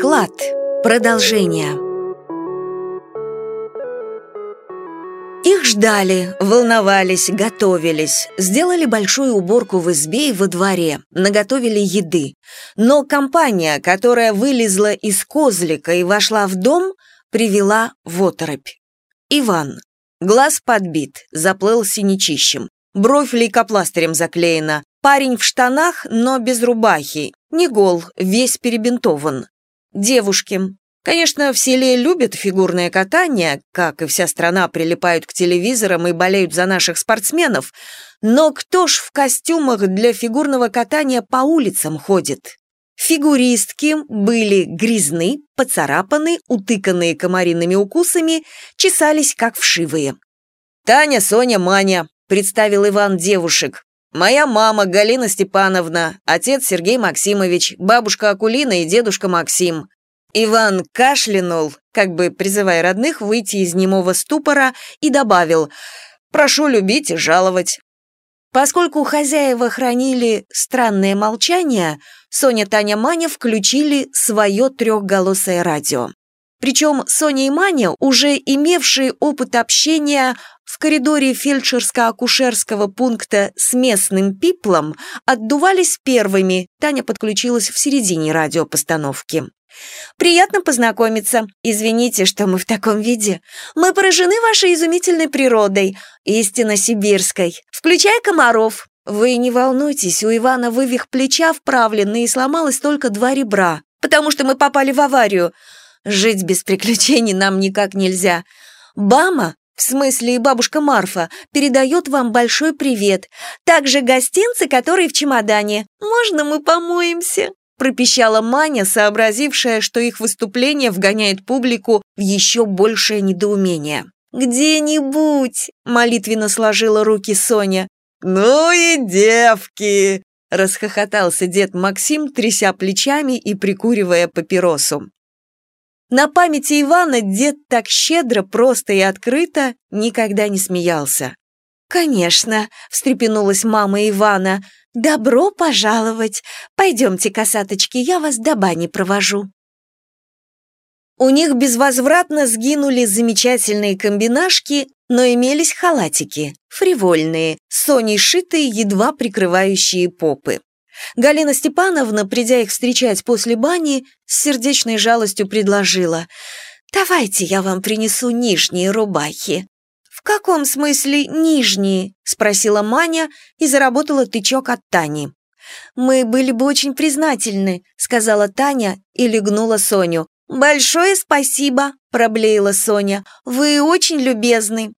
Клад. Продолжение. Их ждали, волновались, готовились, сделали большую уборку в избе и во дворе, наготовили еды. Но компания, которая вылезла из козлика и вошла в дом, привела в оторопь. Иван. Глаз подбит, заплыл синячищем. Бровь лейкопластырем заклеена. Парень в штанах, но без рубахи. Не гол, весь перебинтован. Девушки. Конечно, в селе любят фигурное катание, как и вся страна прилипают к телевизорам и болеют за наших спортсменов, но кто ж в костюмах для фигурного катания по улицам ходит? Фигуристки были грязны, поцарапаны, утыканные комариными укусами, чесались как вшивые. «Таня, Соня, Маня», — представил Иван девушек. «Моя мама Галина Степановна, отец Сергей Максимович, бабушка Акулина и дедушка Максим». Иван кашлянул, как бы призывая родных выйти из немого ступора, и добавил «Прошу любить и жаловать». Поскольку хозяева хранили странное молчание, Соня, Таня, Маня включили свое трехголосое радио. Причем Соня и Маня, уже имевшие опыт общения в коридоре фельдшерско-акушерского пункта с местным пиплом, отдувались первыми, Таня подключилась в середине радиопостановки. «Приятно познакомиться. Извините, что мы в таком виде. Мы поражены вашей изумительной природой, истинно сибирской, включая комаров. Вы не волнуйтесь, у Ивана вывих плеча вправленный и сломалось только два ребра, потому что мы попали в аварию. Жить без приключений нам никак нельзя. Бама, в смысле и бабушка Марфа, передает вам большой привет. Также гостинцы, которые в чемодане. Можно мы помоемся?» Пропищала Маня, сообразившая, что их выступление вгоняет публику в еще большее недоумение. «Где-нибудь!» — молитвенно сложила руки Соня. «Ну и девки!» — расхохотался дед Максим, тряся плечами и прикуривая папиросу. На памяти Ивана дед так щедро, просто и открыто никогда не смеялся. «Конечно», — встрепенулась мама Ивана, — «добро пожаловать. Пойдемте, косаточки, я вас до бани провожу». У них безвозвратно сгинули замечательные комбинашки, но имелись халатики, фривольные, с Соней шитые, едва прикрывающие попы. Галина Степановна, придя их встречать после бани, с сердечной жалостью предложила «Давайте я вам принесу нижние рубахи». «В каком смысле нижние?» – спросила Маня и заработала тычок от Тани. «Мы были бы очень признательны», – сказала Таня и легнула Соню. «Большое спасибо», – проблеяла Соня. «Вы очень любезны».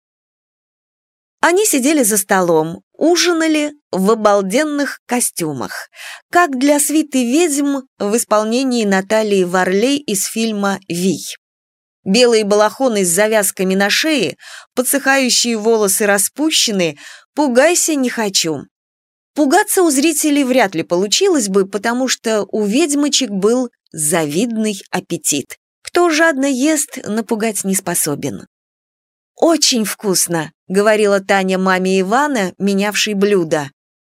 Они сидели за столом, ужинали в обалденных костюмах, как для свиты ведьм в исполнении Натальи Варлей из фильма «Вий». Белые балахоны с завязками на шее, подсыхающие волосы распущены, пугайся не хочу. Пугаться у зрителей вряд ли получилось бы, потому что у ведьмочек был завидный аппетит. Кто жадно ест, напугать не способен. «Очень вкусно», — говорила Таня маме Ивана, менявшей блюдо.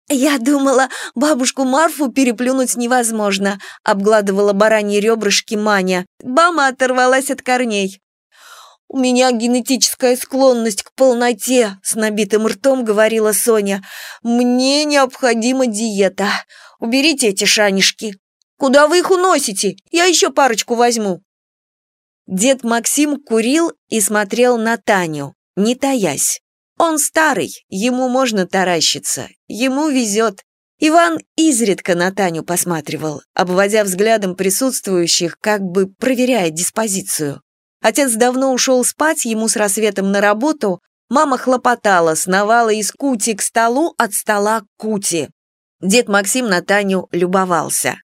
«Я думала, бабушку Марфу переплюнуть невозможно», — обгладывала бараньи ребрышки Маня. Бама оторвалась от корней. «У меня генетическая склонность к полноте», — с набитым ртом говорила Соня. «Мне необходима диета. Уберите эти шанишки. Куда вы их уносите? Я еще парочку возьму». Дед Максим курил и смотрел на Таню, не таясь. Он старый, ему можно таращиться, ему везет. Иван изредка на Таню посматривал, обводя взглядом присутствующих, как бы проверяя диспозицию. Отец давно ушел спать, ему с рассветом на работу, мама хлопотала, сновала из кути к столу, от стола к кути. Дед Максим на Таню любовался.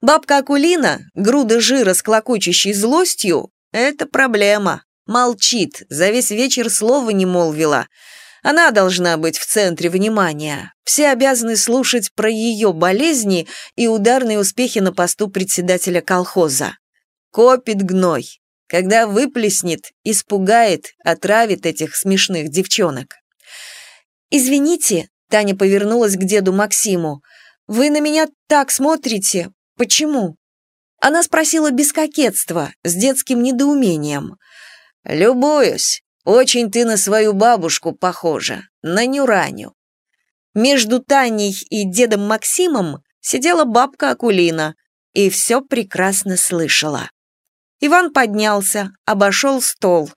Бабка Акулина, груда жира с клокочущей злостью, это проблема. Молчит, за весь вечер слова не молвила. Она должна быть в центре внимания. Все обязаны слушать про ее болезни и ударные успехи на посту председателя колхоза. Копит гной. Когда выплеснет, испугает, отравит этих смешных девчонок. «Извините», — Таня повернулась к деду Максиму, «вы на меня так смотрите. Почему?» Она спросила без кокетства, с детским недоумением. «Любуюсь. Очень ты на свою бабушку похожа, на Нюраню». Между Таней и дедом Максимом сидела бабка Акулина и все прекрасно слышала. Иван поднялся, обошел стол.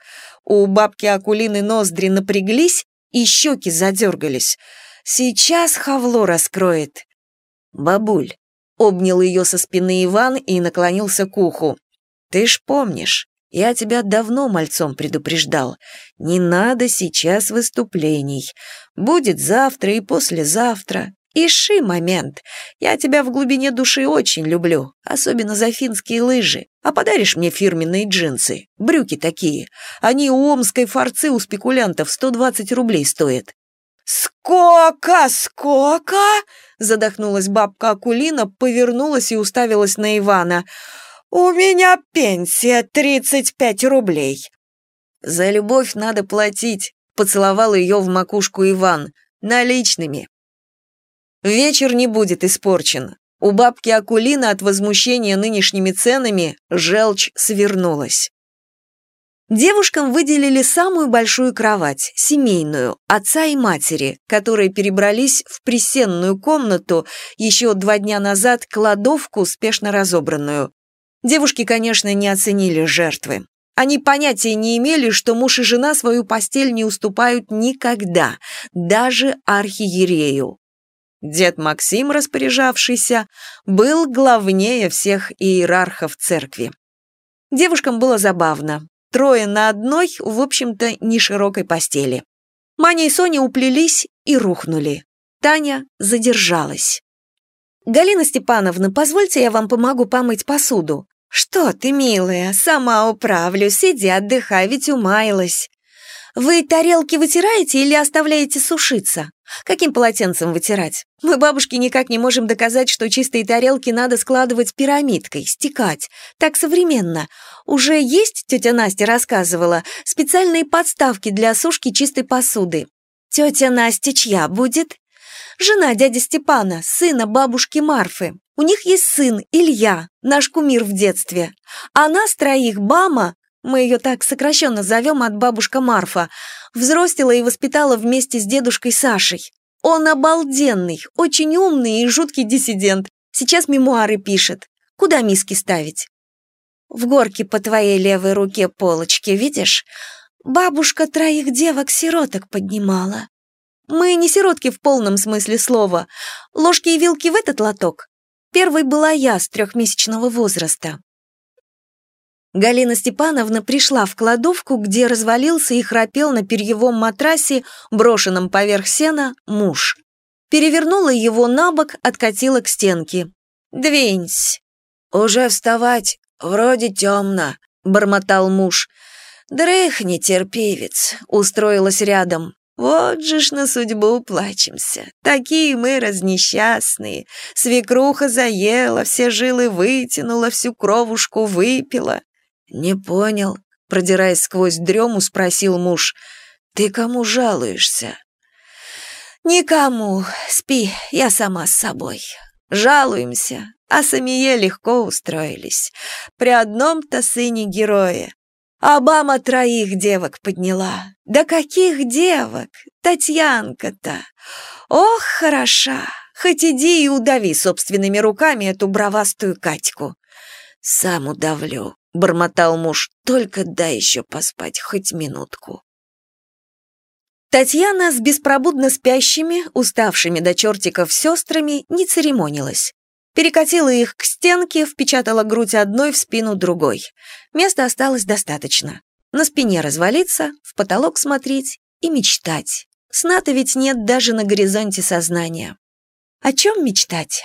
У бабки Акулины ноздри напряглись и щеки задергались. Сейчас Хавло раскроет. «Бабуль», — обнял ее со спины Иван и наклонился к уху. «Ты ж помнишь, я тебя давно мальцом предупреждал. Не надо сейчас выступлений. Будет завтра и послезавтра. Иши момент. Я тебя в глубине души очень люблю, особенно за финские лыжи. А подаришь мне фирменные джинсы? Брюки такие. Они у омской форцы у спекулянтов 120 рублей стоят. «Сколько, сколько?» Задохнулась бабка Акулина, повернулась и уставилась на Ивана. «У меня пенсия 35 рублей». «За любовь надо платить», — поцеловал ее в макушку Иван. «Наличными». Вечер не будет испорчен. У бабки Акулина от возмущения нынешними ценами желчь свернулась. Девушкам выделили самую большую кровать, семейную, отца и матери, которые перебрались в присенную комнату еще два дня назад кладовку, спешно разобранную. Девушки, конечно, не оценили жертвы. Они понятия не имели, что муж и жена свою постель не уступают никогда, даже архиерею. Дед Максим, распоряжавшийся, был главнее всех иерархов церкви. Девушкам было забавно. Трое на одной, в общем-то, не широкой постели. Маня и Соня уплелись и рухнули. Таня задержалась. «Галина Степановна, позвольте я вам помогу помыть посуду». «Что ты, милая, сама управлюсь, иди отдыхай, ведь умаялась». «Вы тарелки вытираете или оставляете сушиться? Каким полотенцем вытирать? Мы, бабушки, никак не можем доказать, что чистые тарелки надо складывать пирамидкой, стекать. Так современно. Уже есть, тетя Настя рассказывала, специальные подставки для сушки чистой посуды. Тетя Настя чья будет? Жена дяди Степана, сына бабушки Марфы. У них есть сын, Илья, наш кумир в детстве. А нас троих Бама, мы ее так сокращенно зовем от бабушка Марфа, взростила и воспитала вместе с дедушкой Сашей. Он обалденный, очень умный и жуткий диссидент. Сейчас мемуары пишет. Куда миски ставить? В горке по твоей левой руке полочки, видишь? Бабушка троих девок-сироток поднимала. Мы не сиротки в полном смысле слова. Ложки и вилки в этот лоток. Первой была я с трехмесячного возраста. Галина Степановна пришла в кладовку, где развалился и храпел на перьевом матрасе, брошенном поверх сена, муж. Перевернула его на бок, откатила к стенке. «Двинься!» «Уже вставать, вроде темно», — бормотал муж. «Дрыхни, терпевец», — устроилась рядом. Вот же ж на судьбу плачемся. Такие мы разнесчастные. Свекруха заела, все жилы вытянула, всю кровушку выпила. Не понял, продираясь сквозь дрему, спросил муж. Ты кому жалуешься? Никому. Спи, я сама с собой. Жалуемся, а самие легко устроились. При одном-то сыне героя. Обама троих девок подняла. Да каких девок? Татьянка-то. Ох, хороша. Хоть иди и удави собственными руками эту бравастую Катьку. Сам удавлю, бормотал муж. Только дай еще поспать хоть минутку. Татьяна с беспробудно спящими, уставшими до чертиков сестрами не церемонилась. Перекатила их к стенке, впечатала грудь одной в спину другой. Места осталось достаточно. На спине развалиться, в потолок смотреть и мечтать. Сна-то ведь нет даже на горизонте сознания. О чем мечтать?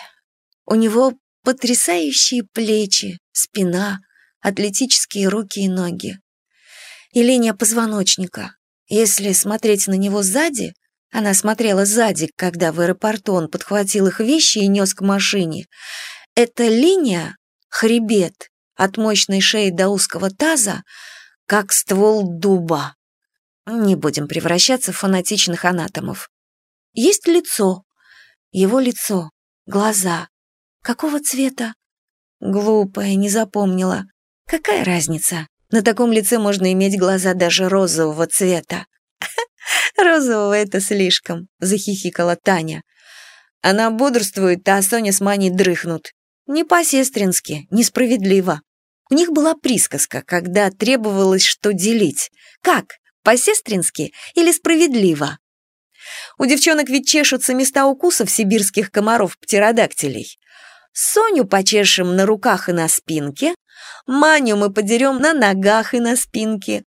У него потрясающие плечи, спина, атлетические руки и ноги. И линия позвоночника. Если смотреть на него сзади, она смотрела сзади, когда в аэропорту он подхватил их вещи и нес к машине. Эта линия — хребет, от мощной шеи до узкого таза, как ствол дуба. Не будем превращаться в фанатичных анатомов. Есть лицо. Его лицо. Глаза. Какого цвета? Глупая, не запомнила. Какая разница? На таком лице можно иметь глаза даже розового цвета. «Розового — это слишком», — захихикала Таня. Она бодрствует, а Соня с Маней дрыхнут. Не по-сестрински, несправедливо. У них была присказка, когда требовалось что делить. Как, по-сестрински или справедливо? У девчонок ведь чешутся места укусов сибирских комаров-птеродактилей. Соню почешем на руках и на спинке, Маню мы подерем на ногах и на спинке.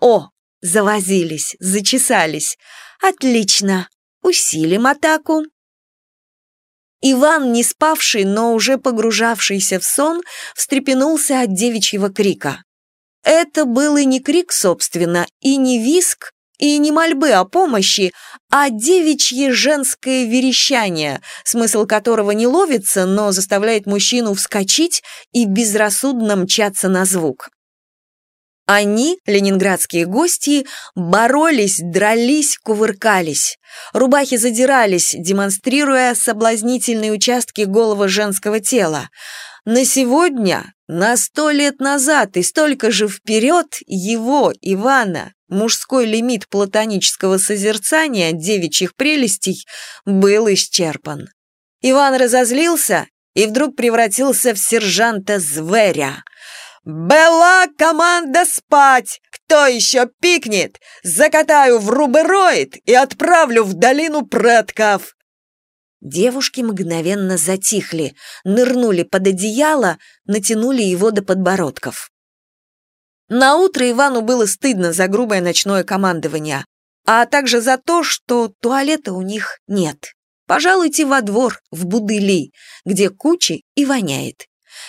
О, завозились, зачесались. Отлично, усилим атаку. Иван, не спавший, но уже погружавшийся в сон, встрепенулся от девичьего крика. Это был и не крик, собственно, и не виск, и не мольбы о помощи, а девичье женское верещание, смысл которого не ловится, но заставляет мужчину вскочить и безрассудно мчаться на звук. Они, ленинградские гости, боролись, дрались, кувыркались. Рубахи задирались, демонстрируя соблазнительные участки голого женского тела. На сегодня, на сто лет назад и столько же вперед его, Ивана, мужской лимит платонического созерцания девичьих прелестей был исчерпан. Иван разозлился и вдруг превратился в сержанта-зверя. «Была команда спать! Кто еще пикнет? Закатаю в рубероид и отправлю в долину предков!» Девушки мгновенно затихли, нырнули под одеяло, натянули его до подбородков. На утро Ивану было стыдно за грубое ночное командование, а также за то, что туалета у них нет. Пожалуйте во двор, в Будыли, где кучи и воняет.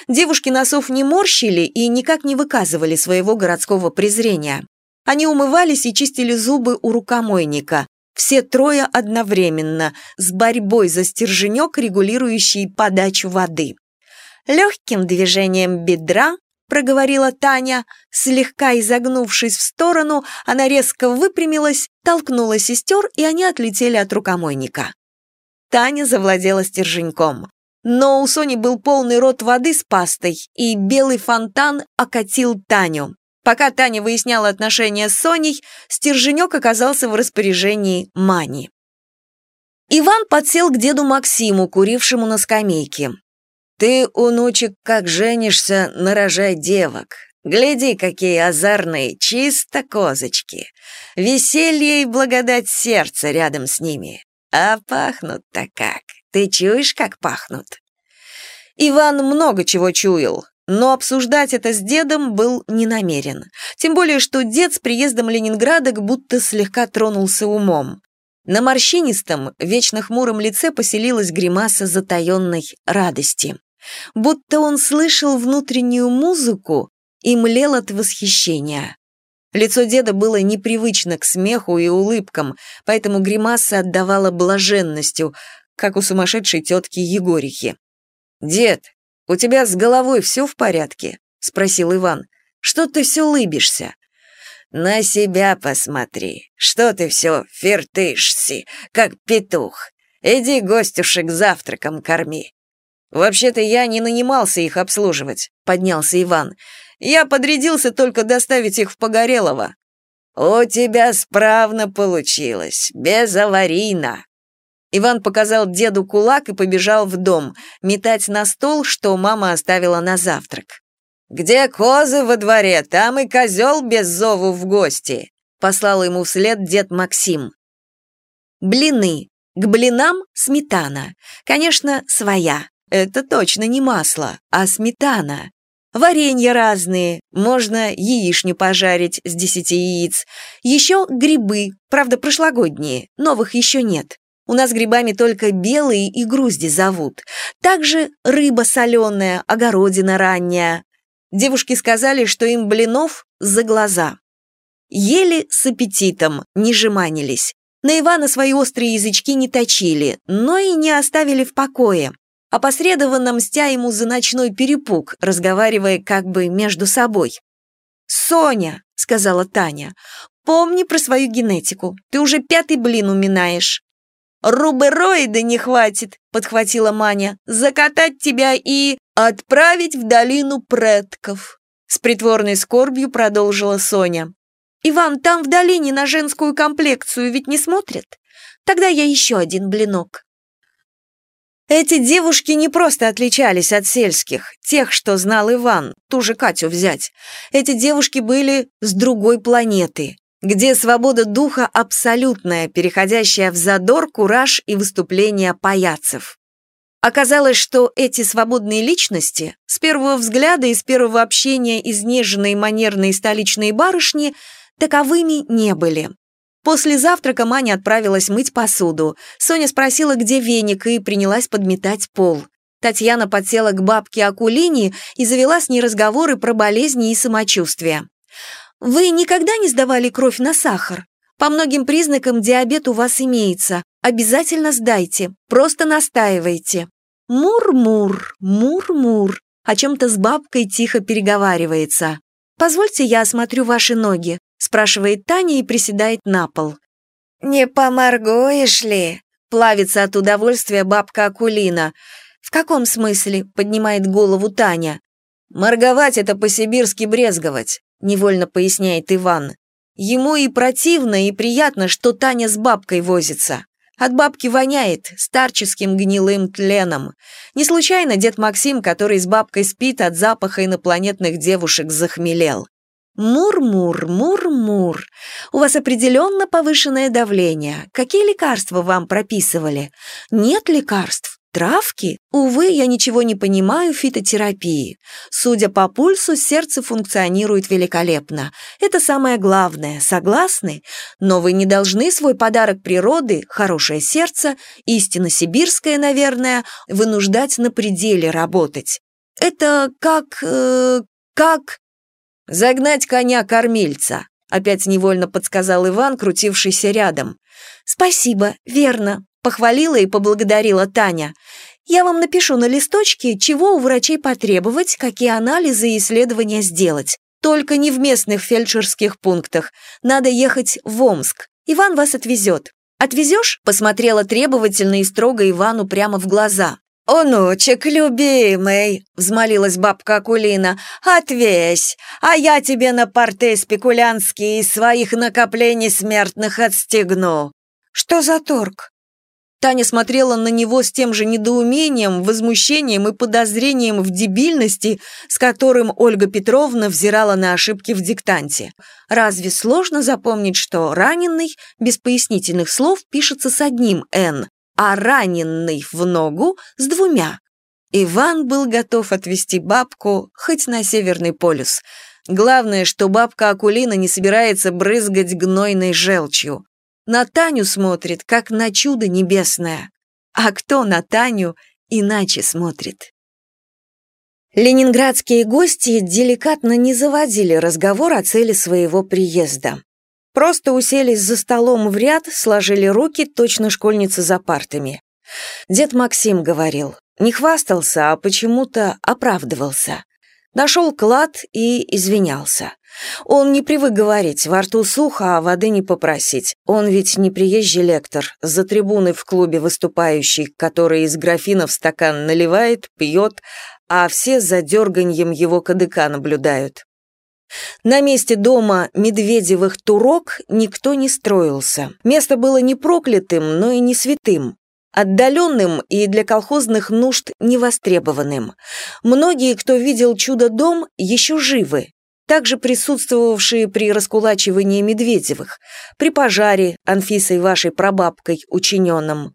Девушки носов не морщили и никак не выказывали своего городского презрения. Они умывались и чистили зубы у рукомойника, все трое одновременно, с борьбой за стерженек, регулирующий подачу воды. Легким движением бедра, проговорила Таня, слегка изогнувшись в сторону, она резко выпрямилась, толкнула сестер, и они отлетели от рукомойника. Таня завладела стерженьком. Но у Сони был полный рот воды с пастой, и белый фонтан окатил Таню. Пока Таня выясняла отношения с Соней, стерженек оказался в распоряжении Мани. Иван подсел к деду Максиму, курившему на скамейке. «Ты, унучек, как женишься, нарожай девок. Гляди, какие озорные, чисто козочки. Веселье и благодать сердца рядом с ними. А пахнут-то как. Ты чуешь, как пахнут?» Иван много чего чуял, но обсуждать это с дедом был не намерен. Тем более, что дед с приездом Ленинграда будто слегка тронулся умом. На морщинистом, вечно хмуром лице поселилась гримаса затаенной радости. Будто он слышал внутреннюю музыку и млел от восхищения. Лицо деда было непривычно к смеху и улыбкам, поэтому гримаса отдавала блаженностью, как у сумасшедшей тетки Егорихи. «Дед, «У тебя с головой все в порядке?» — спросил Иван. «Что ты все улыбишься?» «На себя посмотри. Что ты все фертышься, как петух? Иди гостюшек завтраком корми». «Вообще-то я не нанимался их обслуживать», — поднялся Иван. «Я подрядился только доставить их в Погорелово». «У тебя справно получилось, безаварийно», Иван показал деду кулак и побежал в дом, метать на стол, что мама оставила на завтрак. «Где козы во дворе, там и козел без зову в гости», послал ему вслед дед Максим. Блины. К блинам сметана. Конечно, своя. Это точно не масло, а сметана. Варенья разные, можно яичню пожарить с десяти яиц. Еще грибы, правда прошлогодние, новых еще нет. У нас грибами только белые и грузди зовут. Также рыба соленая, огородина ранняя. Девушки сказали, что им блинов за глаза. Ели с аппетитом, не жеманились. На Ивана свои острые язычки не точили, но и не оставили в покое. опосредованно мстя ему за ночной перепуг, разговарывая как бы между собой. «Соня», — сказала Таня, — «помни про свою генетику, ты уже пятый блин уминаешь». «Рубероида не хватит», — подхватила Маня, «закатать тебя и отправить в долину предков», — с притворной скорбью продолжила Соня. «Иван, там в долине на женскую комплекцию ведь не смотрят? Тогда я еще один блинок». Эти девушки не просто отличались от сельских, тех, что знал Иван, ту же Катю взять. Эти девушки были с другой планеты, где свобода духа абсолютная, переходящая в задор, кураж и выступления паяцев. Оказалось, что эти свободные личности с первого взгляда и с первого общения изнеженные манерные столичные барышни таковыми не были. После завтрака Маня отправилась мыть посуду. Соня спросила, где веник, и принялась подметать пол. Татьяна подсела к бабке Акулине и завела с ней разговоры про болезни и самочувствие. «Вы никогда не сдавали кровь на сахар? По многим признакам диабет у вас имеется. Обязательно сдайте, просто настаивайте». Мур-мур, мур-мур, о чем-то с бабкой тихо переговаривается. «Позвольте я осмотрю ваши ноги спрашивает Таня и приседает на пол. «Не поморгуешь ли?» — плавится от удовольствия бабка Акулина. «В каком смысле?» — поднимает голову Таня. «Морговать — это по-сибирски брезговать», — невольно поясняет Иван. Ему и противно, и приятно, что Таня с бабкой возится. От бабки воняет старческим гнилым тленом. Не случайно дед Максим, который с бабкой спит, от запаха инопланетных девушек захмелел. Мур-мур, мур-мур. У вас определенно повышенное давление. Какие лекарства вам прописывали? Нет лекарств. Травки? Увы, я ничего не понимаю в фитотерапии. Судя по пульсу, сердце функционирует великолепно. Это самое главное, согласны? Но вы не должны свой подарок природы, хорошее сердце, истинно сибирское, наверное, вынуждать на пределе работать. Это как... Э, как... «Загнать коня-кормильца», — опять невольно подсказал Иван, крутившийся рядом. «Спасибо, верно», — похвалила и поблагодарила Таня. «Я вам напишу на листочке, чего у врачей потребовать, какие анализы и исследования сделать. Только не в местных фельдшерских пунктах. Надо ехать в Омск. Иван вас отвезет. «Отвезешь?» — посмотрела требовательно и строго Ивану прямо в глаза. «Онучек любимый», — взмолилась бабка Акулина, — «отвесь, а я тебе на порты спекулянские из своих накоплений смертных отстегну». «Что за торг?» Таня смотрела на него с тем же недоумением, возмущением и подозрением в дебильности, с которым Ольга Петровна взирала на ошибки в диктанте. Разве сложно запомнить, что «раненый» без пояснительных слов пишется с одним «н», а раненый в ногу с двумя. Иван был готов отвезти бабку хоть на Северный полюс. Главное, что бабка Акулина не собирается брызгать гнойной желчью. На Таню смотрит, как на чудо небесное. А кто на Таню иначе смотрит? Ленинградские гости деликатно не заводили разговор о цели своего приезда. Просто уселись за столом в ряд, сложили руки, точно школьницы за партами. Дед Максим говорил, не хвастался, а почему-то оправдывался. Нашел клад и извинялся. Он не привык говорить, во рту сухо, а воды не попросить. Он ведь не приезжий лектор, за трибуны в клубе выступающий, который из графина в стакан наливает, пьет, а все за дерганьем его кадыка наблюдают. На месте дома Медведевых турок никто не строился. Место было не проклятым, но и не святым. Отдаленным и для колхозных нужд невостребованным. Многие, кто видел чудо-дом, еще живы. Также присутствовавшие при раскулачивании Медведевых, при пожаре Анфисой вашей прабабкой учиненном,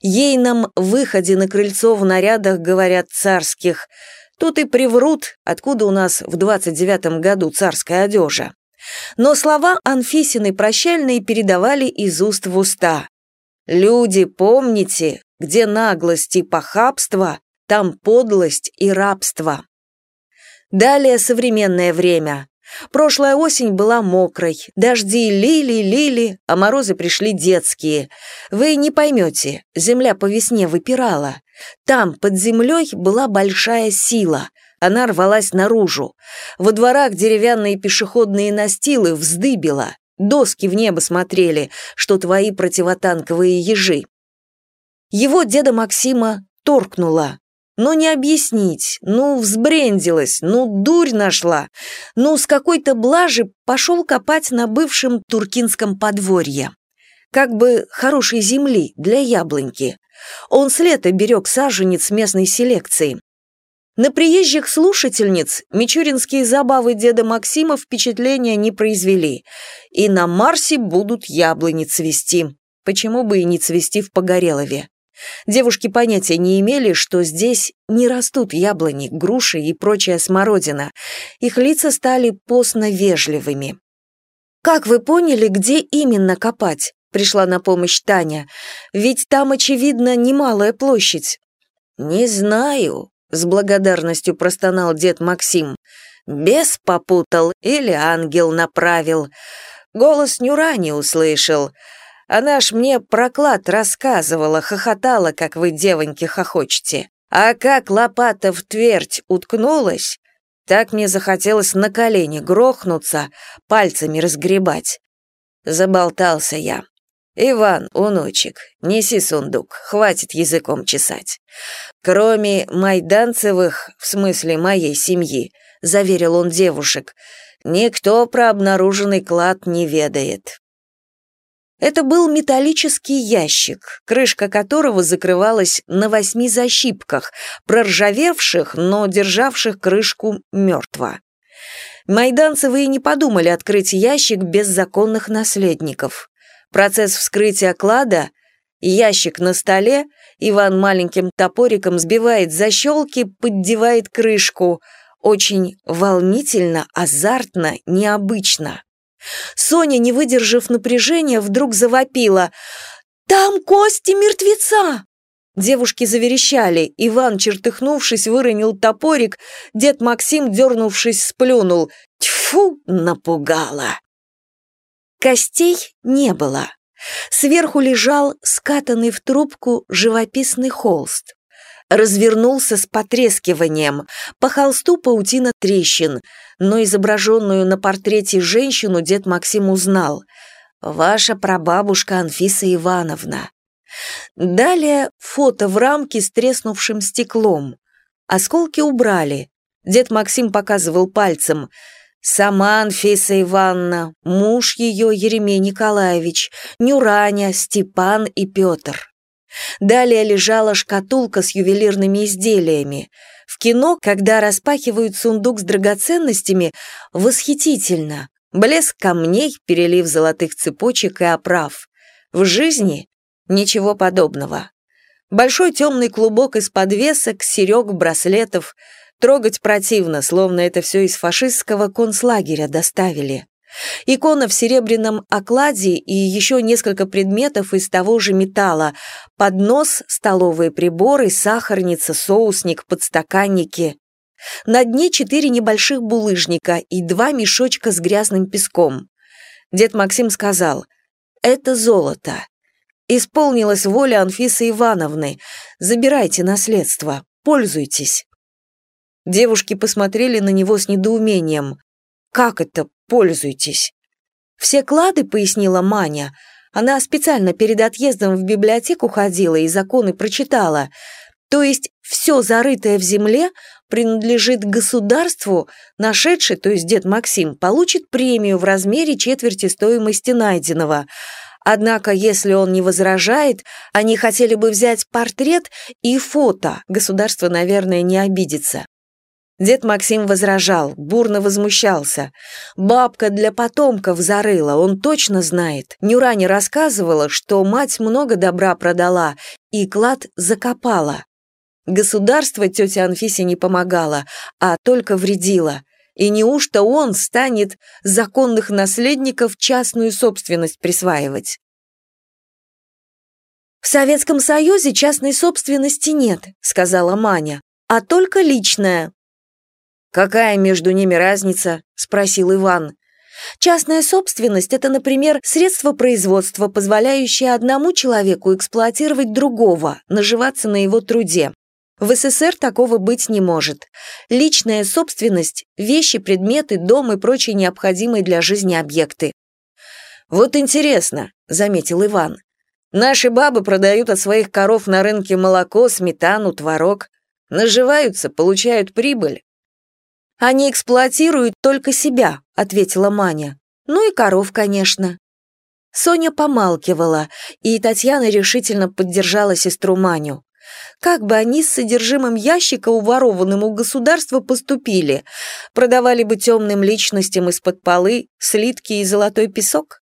ейном выходе на крыльцо в нарядах, говорят, царских – Тут и приврут, откуда у нас в 29-м году царская одежа. Но слова Анфисины прощальные передавали из уст в уста. «Люди, помните, где наглость и похабство, там подлость и рабство». Далее современное время. Прошлая осень была мокрой, дожди лили, лили, а морозы пришли детские. Вы не поймете, земля по весне выпирала. Там, под землей, была большая сила. Она рвалась наружу. Во дворах деревянные пешеходные настилы вздыбила. Доски в небо смотрели, что твои противотанковые ежи. Его деда Максима торкнуло. Ну не объяснить, ну взбрендилась, ну дурь нашла, ну с какой-то блажи пошел копать на бывшем туркинском подворье. Как бы хорошей земли для яблоньки. Он с лета берег саженец местной селекции. На приезжих слушательниц мичуринские забавы деда Максима впечатления не произвели. И на Марсе будут яблони цвести. Почему бы и не цвести в Погорелове? Девушки понятия не имели, что здесь не растут яблони, груши и прочая смородина. Их лица стали постно-вежливыми. «Как вы поняли, где именно копать?» — пришла на помощь Таня. «Ведь там, очевидно, немалая площадь». «Не знаю», — с благодарностью простонал дед Максим. «Бес попутал или ангел направил. Голос Нюра не услышал». Она ж мне проклад рассказывала, хохотала, как вы, девоньки, хохочете. А как лопата в твердь уткнулась, так мне захотелось на колени грохнуться, пальцами разгребать. Заболтался я. «Иван, унучек, неси сундук, хватит языком чесать. Кроме майданцевых, в смысле моей семьи, — заверил он девушек, — никто про обнаруженный клад не ведает. Это был металлический ящик, крышка которого закрывалась на восьми защипках, проржавевших, но державших крышку мертво. Майданцевы и не подумали открыть ящик без законных наследников. Процесс вскрытия клада Ящик на столе, Иван маленьким топориком сбивает защелки, поддевает крышку. Очень волнительно, азартно, необычно. Соня, не выдержав напряжения, вдруг завопила. «Там кости мертвеца!» Девушки заверещали. Иван, чертыхнувшись, выронил топорик. Дед Максим, дернувшись, сплюнул. Тьфу, напугала. Костей не было. Сверху лежал скатанный в трубку живописный холст развернулся с потрескиванием. По холсту паутина трещин, но изображенную на портрете женщину дед Максим узнал. «Ваша прабабушка Анфиса Ивановна». Далее фото в рамке с треснувшим стеклом. Осколки убрали. Дед Максим показывал пальцем. Сама Анфиса Ивановна, муж ее Еремей Николаевич, Нюраня, Степан и Петр. Далее лежала шкатулка с ювелирными изделиями. В кино, когда распахивают сундук с драгоценностями, восхитительно. Блеск камней, перелив золотых цепочек и оправ. В жизни ничего подобного. Большой темный клубок из подвесок, серег, браслетов. Трогать противно, словно это все из фашистского концлагеря доставили. Икона в серебряном окладе и еще несколько предметов из того же металла. Поднос, столовые приборы, сахарница, соусник, подстаканники. На дне четыре небольших булыжника и два мешочка с грязным песком. Дед Максим сказал, «Это золото. Исполнилась воля Анфисы Ивановны. Забирайте наследство, пользуйтесь». Девушки посмотрели на него с недоумением. «Как это пользуйтесь?» «Все клады», — пояснила Маня. Она специально перед отъездом в библиотеку ходила и законы прочитала. То есть все зарытое в земле принадлежит государству, нашедший, то есть дед Максим, получит премию в размере четверти стоимости найденного. Однако, если он не возражает, они хотели бы взять портрет и фото, государство, наверное, не обидится. Дед Максим возражал, бурно возмущался. Бабка для потомков зарыла, он точно знает. Нюране рассказывала, что мать много добра продала и клад закопала. Государство тете Анфисе не помогало, а только вредило. И неужто он станет законных наследников частную собственность присваивать? «В Советском Союзе частной собственности нет», — сказала Маня, «а только личная, «Какая между ними разница?» — спросил Иван. Частная собственность – это, например, средство производства, позволяющее одному человеку эксплуатировать другого, наживаться на его труде. В СССР такого быть не может. Личная собственность – вещи, предметы, дом и прочие необходимые для жизни объекты. «Вот интересно», – заметил Иван. «Наши бабы продают от своих коров на рынке молоко, сметану, творог. Наживаются, получают прибыль. «Они эксплуатируют только себя», — ответила Маня. «Ну и коров, конечно». Соня помалкивала, и Татьяна решительно поддержала сестру Маню. Как бы они с содержимым ящика, уворованным у государства, поступили? Продавали бы темным личностям из-под полы слитки и золотой песок?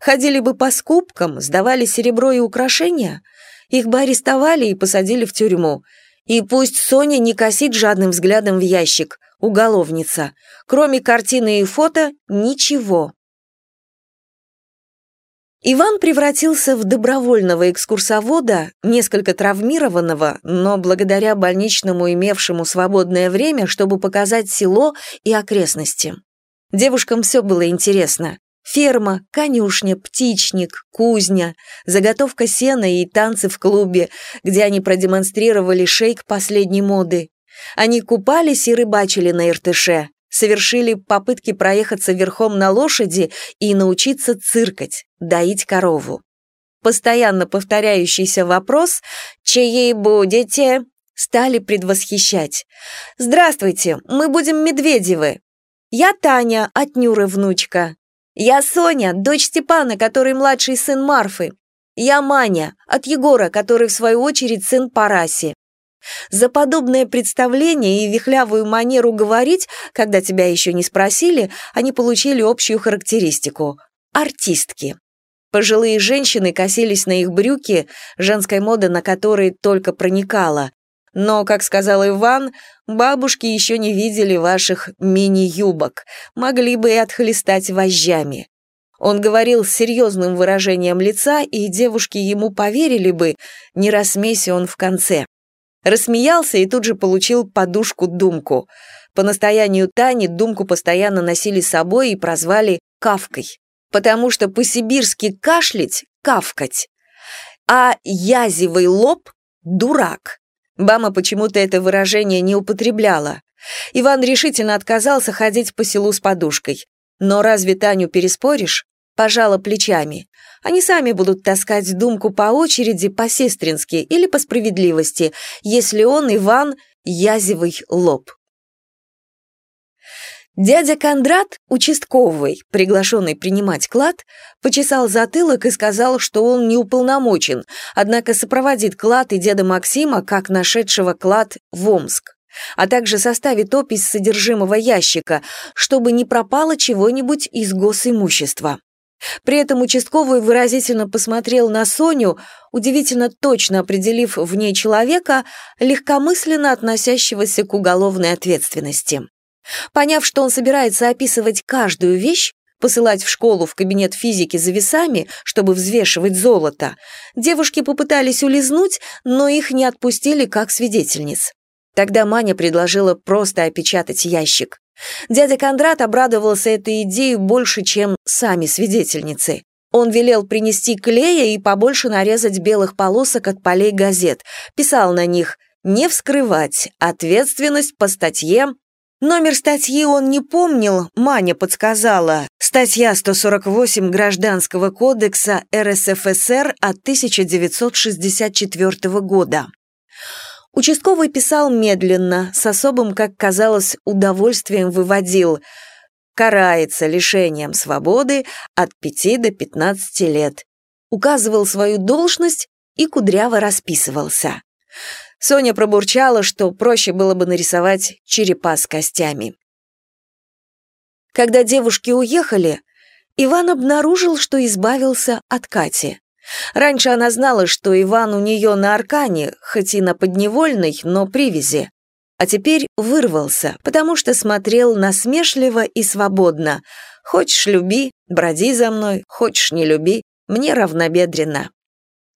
Ходили бы по скупкам, сдавали серебро и украшения? Их бы арестовали и посадили в тюрьму. И пусть Соня не косит жадным взглядом в ящик, уголовница. Кроме картины и фото – ничего. Иван превратился в добровольного экскурсовода, несколько травмированного, но благодаря больничному имевшему свободное время, чтобы показать село и окрестности. Девушкам все было интересно. Ферма, конюшня, птичник, кузня, заготовка сена и танцы в клубе, где они продемонстрировали шейк последней моды, они купались и рыбачили на Иртыше, совершили попытки проехаться верхом на лошади и научиться циркать, доить корову. Постоянно повторяющийся вопрос «Чьи будете?» стали предвосхищать. «Здравствуйте, мы будем Медведевы. Я Таня, от Нюры внучка. Я Соня, дочь Степана, который младший сын Марфы. Я Маня, от Егора, который в свою очередь сын Параси. За подобное представление и вихлявую манеру говорить, когда тебя еще не спросили, они получили общую характеристику – артистки. Пожилые женщины косились на их брюки, женская мода на которые только проникала. Но, как сказал Иван, бабушки еще не видели ваших мини-юбок, могли бы и отхлестать вожжами. Он говорил с серьезным выражением лица, и девушки ему поверили бы, не рассмейся он в конце. Рассмеялся и тут же получил подушку-думку. По настоянию Тани думку постоянно носили с собой и прозвали «кавкой», потому что по-сибирски кашлять – кавкать, а язевый лоб – дурак. Бама почему-то это выражение не употребляла. Иван решительно отказался ходить по селу с подушкой. Но разве Таню переспоришь? Пожала плечами. Они сами будут таскать думку по очереди, по-сестрински или по справедливости, если он, Иван, язевый лоб. Дядя Кондрат, участковый, приглашенный принимать клад, почесал затылок и сказал, что он не уполномочен, однако сопроводит клад и деда Максима, как нашедшего клад в Омск, а также составит опись содержимого ящика, чтобы не пропало чего-нибудь из госимущества. При этом участковый выразительно посмотрел на Соню, удивительно точно определив в ней человека, легкомысленно относящегося к уголовной ответственности. Поняв, что он собирается описывать каждую вещь, посылать в школу в кабинет физики за весами, чтобы взвешивать золото, девушки попытались улизнуть, но их не отпустили как свидетельниц. Тогда Маня предложила просто опечатать ящик. Дядя Кондрат обрадовался этой идее больше, чем сами свидетельницы. Он велел принести клея и побольше нарезать белых полосок от полей газет. Писал на них «Не вскрывать. Ответственность по статье». Номер статьи он не помнил, Маня подсказала. Статья 148 Гражданского кодекса РСФСР от 1964 года. Участковый писал медленно, с особым, как казалось, удовольствием выводил «карается лишением свободы от 5 до 15 лет», указывал свою должность и кудряво расписывался. Соня пробурчала, что проще было бы нарисовать черепа с костями. Когда девушки уехали, Иван обнаружил, что избавился от Кати. Раньше она знала, что Иван у нее на аркане, хоть и на подневольной, но привязи. А теперь вырвался, потому что смотрел насмешливо и свободно. «Хочешь, люби, броди за мной, хочешь, не люби, мне равнобедренно».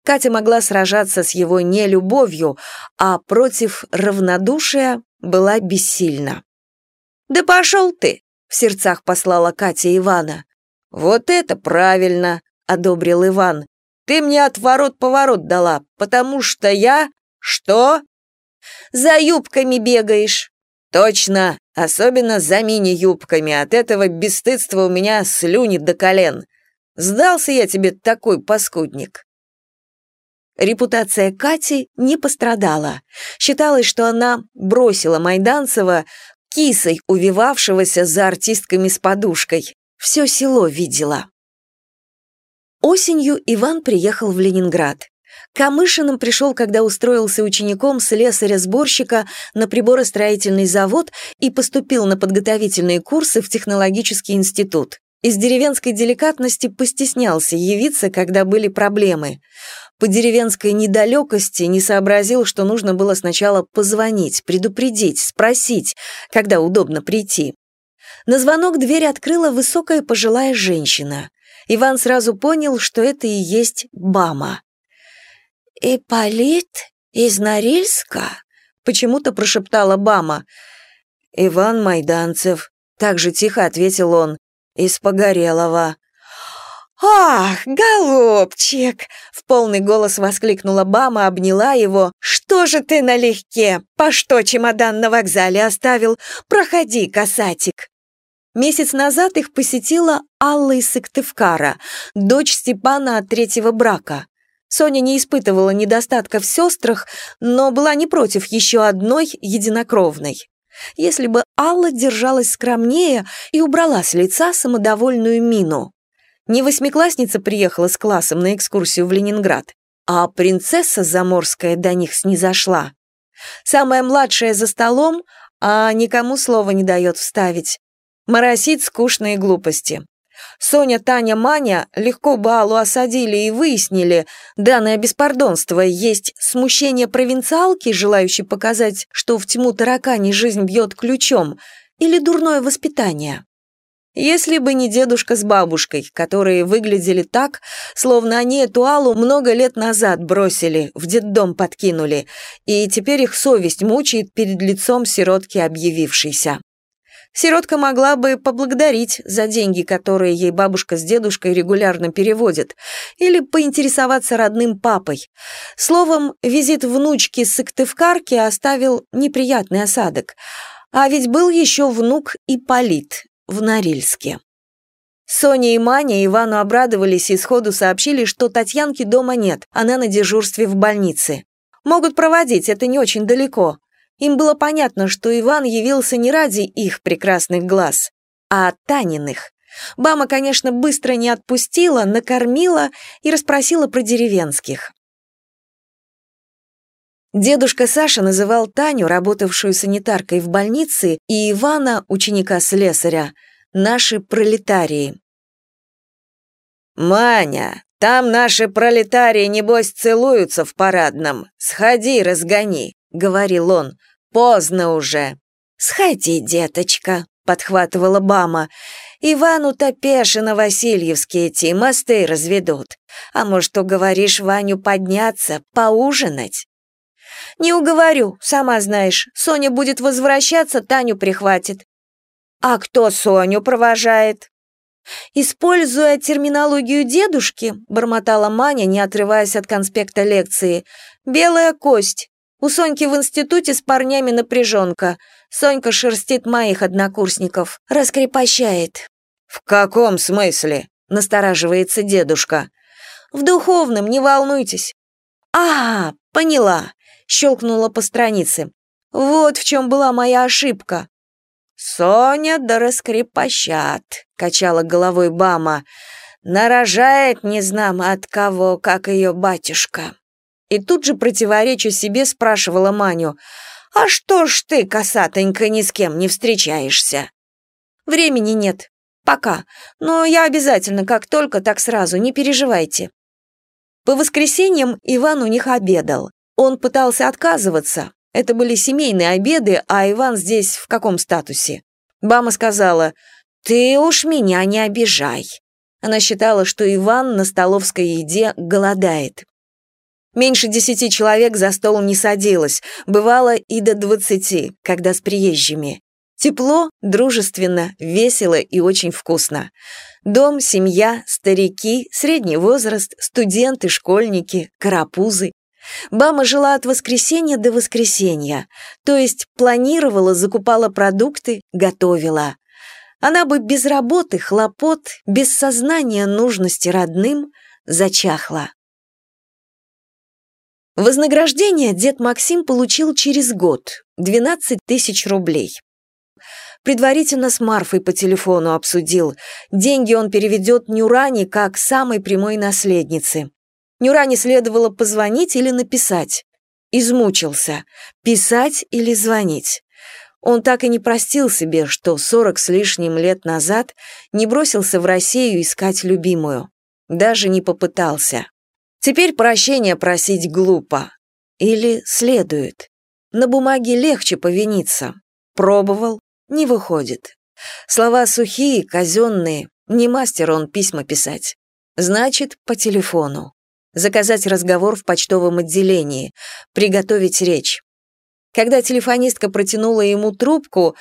Катя могла сражаться с его нелюбовью, а против равнодушия была бессильна. «Да пошел ты!» — в сердцах послала Катя Ивана. «Вот это правильно!» — одобрил Иван. «Ты мне отворот-поворот дала, потому что я...» «Что?» «За юбками бегаешь!» «Точно! Особенно за мини-юбками. От этого бесстыдства у меня слюни до колен. Сдался я тебе такой паскудник». Репутация Кати не пострадала. Считалось, что она бросила Майданцева кисой, увивавшегося за артистками с подушкой. Все село видела. Осенью Иван приехал в Ленинград. Камышиным пришел, когда устроился учеником слесаря-сборщика на приборостроительный завод и поступил на подготовительные курсы в технологический институт. Из деревенской деликатности постеснялся явиться, когда были проблемы. По деревенской недалекости не сообразил, что нужно было сначала позвонить, предупредить, спросить, когда удобно прийти. На звонок дверь открыла высокая пожилая женщина. Иван сразу понял, что это и есть Бама. «Ипполит из Норильска?» — почему-то прошептала Бама. «Иван Майданцев», — так же тихо ответил он, — «из Погорелого». «Ах, голубчик!» — в полный голос воскликнула Бама, обняла его. «Что же ты налегке? По что чемодан на вокзале оставил? Проходи, касатик!» Месяц назад их посетила Алла из Сыктывкара, дочь Степана от третьего брака. Соня не испытывала недостатка в сестрах, но была не против еще одной единокровной. Если бы Алла держалась скромнее и убрала с лица самодовольную мину. Не восьмиклассница приехала с классом на экскурсию в Ленинград, а принцесса заморская до них снизошла. Самая младшая за столом, а никому слова не дает вставить. Моросит скучные глупости. Соня, Таня, Маня легко бы Аллу осадили и выяснили, данное беспардонство есть смущение провинциалки, желающей показать, что в тьму таракани жизнь бьет ключом, или дурное воспитание. Если бы не дедушка с бабушкой, которые выглядели так, словно они эту Аллу много лет назад бросили, в детдом подкинули, и теперь их совесть мучает перед лицом сиротки объявившейся. Сиротка могла бы поблагодарить за деньги, которые ей бабушка с дедушкой регулярно переводят, или поинтересоваться родным папой. Словом, визит внучки Сыктывкарки оставил неприятный осадок. А ведь был еще внук Ипполит в Норильске. Соня и Маня Ивану обрадовались и сходу сообщили, что Татьянки дома нет, она на дежурстве в больнице. Могут проводить, это не очень далеко. Им было понятно, что Иван явился не ради их прекрасных глаз, а Таниных. Бама, конечно, быстро не отпустила, накормила и расспросила про деревенских. Дедушка Саша называл Таню, работавшую санитаркой в больнице, и Ивана, ученика слесаря, наши пролетарии. «Маня, там наши пролетарии, небось, целуются в парадном. Сходи, разгони», — говорил он. Поздно уже. Сходи, деточка, подхватывала Бама. Ивану-то пеше Васильевские идти, мосты разведут. А может, уговоришь Ваню подняться, поужинать? Не уговорю, сама знаешь. Соня будет возвращаться, Таню прихватит. А кто Соню провожает? Используя терминологию дедушки, бормотала Маня, не отрываясь от конспекта лекции, белая кость. У Соньки в институте с парнями напряженка. Сонька шерстит моих однокурсников, раскрепощает». «В каком смысле?» — настораживается дедушка. «В духовном, не волнуйтесь». «А, поняла», — щелкнула по странице. «Вот в чем была моя ошибка». «Соня да раскрепощат», — качала головой Бама. «Нарожает не знам от кого, как ее батюшка» и тут же, противоречу себе, спрашивала Маню, «А что ж ты, косатонька, ни с кем не встречаешься?» «Времени нет. Пока. Но я обязательно, как только, так сразу, не переживайте». По воскресеньям Иван у них обедал. Он пытался отказываться. Это были семейные обеды, а Иван здесь в каком статусе? Бама сказала, «Ты уж меня не обижай». Она считала, что Иван на столовской еде голодает. Меньше десяти человек за стол не садилось, бывало и до двадцати, когда с приезжими. Тепло, дружественно, весело и очень вкусно. Дом, семья, старики, средний возраст, студенты, школьники, карапузы. Бама жила от воскресенья до воскресенья, то есть планировала, закупала продукты, готовила. Она бы без работы, хлопот, без сознания нужности родным зачахла. Вознаграждение дед Максим получил через год – 12 тысяч рублей. Предварительно с Марфой по телефону обсудил. Деньги он переведет Нюране как самой прямой наследнице. Нюране следовало позвонить или написать. Измучился. Писать или звонить. Он так и не простил себе, что сорок с лишним лет назад не бросился в Россию искать любимую. Даже не попытался. Теперь прощения просить глупо. Или следует. На бумаге легче повиниться. Пробовал, не выходит. Слова сухие, казенные, не мастер он письма писать. Значит, по телефону. Заказать разговор в почтовом отделении, приготовить речь. Когда телефонистка протянула ему трубку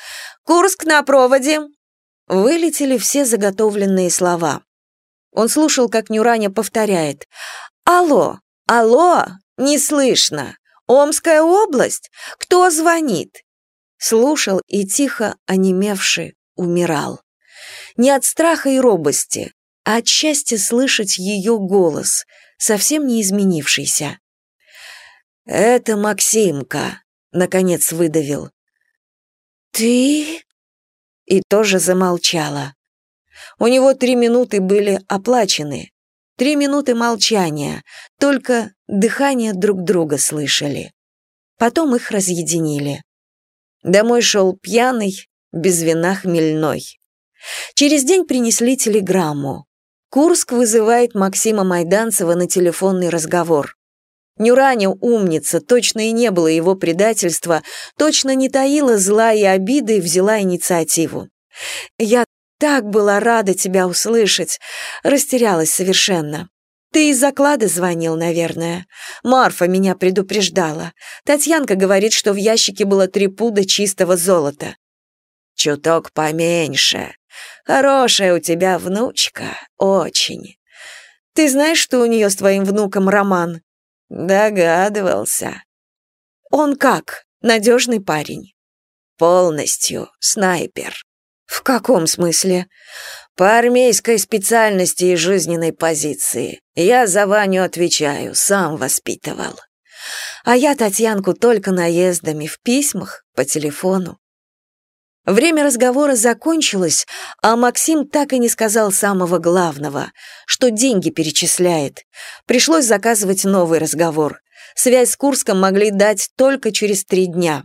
«Курск на проводе!» вылетели все заготовленные слова. Он слушал, как Нюраня повторяет «Алло, алло, не слышно! Омская область? Кто звонит? слушал и тихо, онемевший, умирал. Не от страха и робости, а от счастья слышать ее голос, совсем не изменившийся. «Это Максимка», — наконец выдавил. «Ты?» И тоже замолчала. У него три минуты были оплачены. Три минуты молчания, только дыхание друг друга слышали. Потом их разъединили. Домой шел пьяный, без вина хмельной. Через день принесли телеграмму. Курск вызывает Максима Майданцева на телефонный разговор. Нюраня умница, точно и не было его предательства, точно не таила зла и обиды взяла инициативу. «Я так была рада тебя услышать», растерялась совершенно. Ты из заклада звонил, наверное. Марфа меня предупреждала. Татьянка говорит, что в ящике было три пуда чистого золота. Чуток поменьше. Хорошая у тебя внучка, очень. Ты знаешь, что у нее с твоим внуком роман? Догадывался. Он как? Надежный парень? Полностью, снайпер. В каком смысле? По армейской специальности и жизненной позиции. Я за Ваню отвечаю, сам воспитывал. А я Татьянку только наездами, в письмах, по телефону. Время разговора закончилось, а Максим так и не сказал самого главного, что деньги перечисляет. Пришлось заказывать новый разговор. Связь с Курском могли дать только через три дня.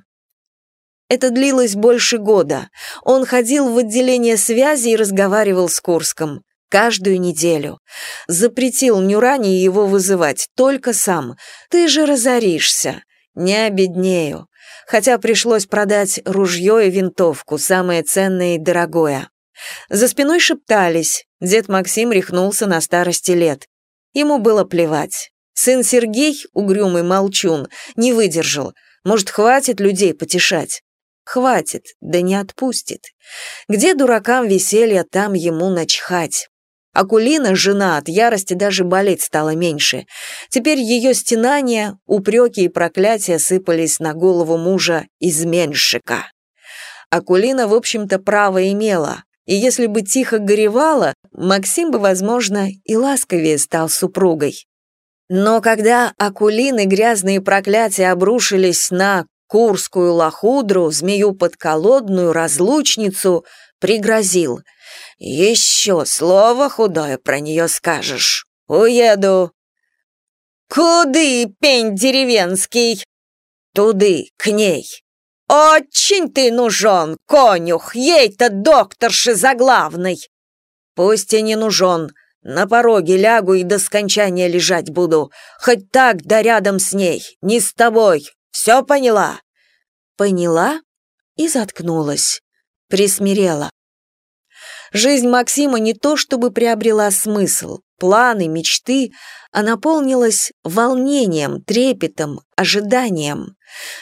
Это длилось больше года. Он ходил в отделение связи и разговаривал с Курском. Каждую неделю. Запретил Нюране его вызывать, только сам. Ты же разоришься. Не обеднею. Хотя пришлось продать ружье и винтовку, самое ценное и дорогое. За спиной шептались. Дед Максим рехнулся на старости лет. Ему было плевать. Сын Сергей, угрюмый молчун, не выдержал. Может, хватит людей потешать? Хватит, да не отпустит. Где дуракам веселье, там ему начхать. Акулина, жена, от ярости даже болеть стало меньше. Теперь ее стенания, упреки и проклятия сыпались на голову мужа изменщика. Акулина, в общем-то, право имела, и если бы тихо горевала, Максим бы, возможно, и ласковее стал супругой. Но когда Акулины грязные проклятия обрушились на Курскую лохудру, змею подколодную, разлучницу, пригрозил. «Еще слово худое про нее скажешь. Уеду». «Куды, пень деревенский?» «Туды, к ней». «Очень ты нужен, конюх, ей-то докторши заглавный!» «Пусть и не нужен, на пороге лягу и до скончания лежать буду, хоть так да рядом с ней, не с тобой, все поняла?» Поняла и заткнулась, присмирела. Жизнь Максима не то чтобы приобрела смысл, планы, мечты, а наполнилась волнением, трепетом, ожиданием.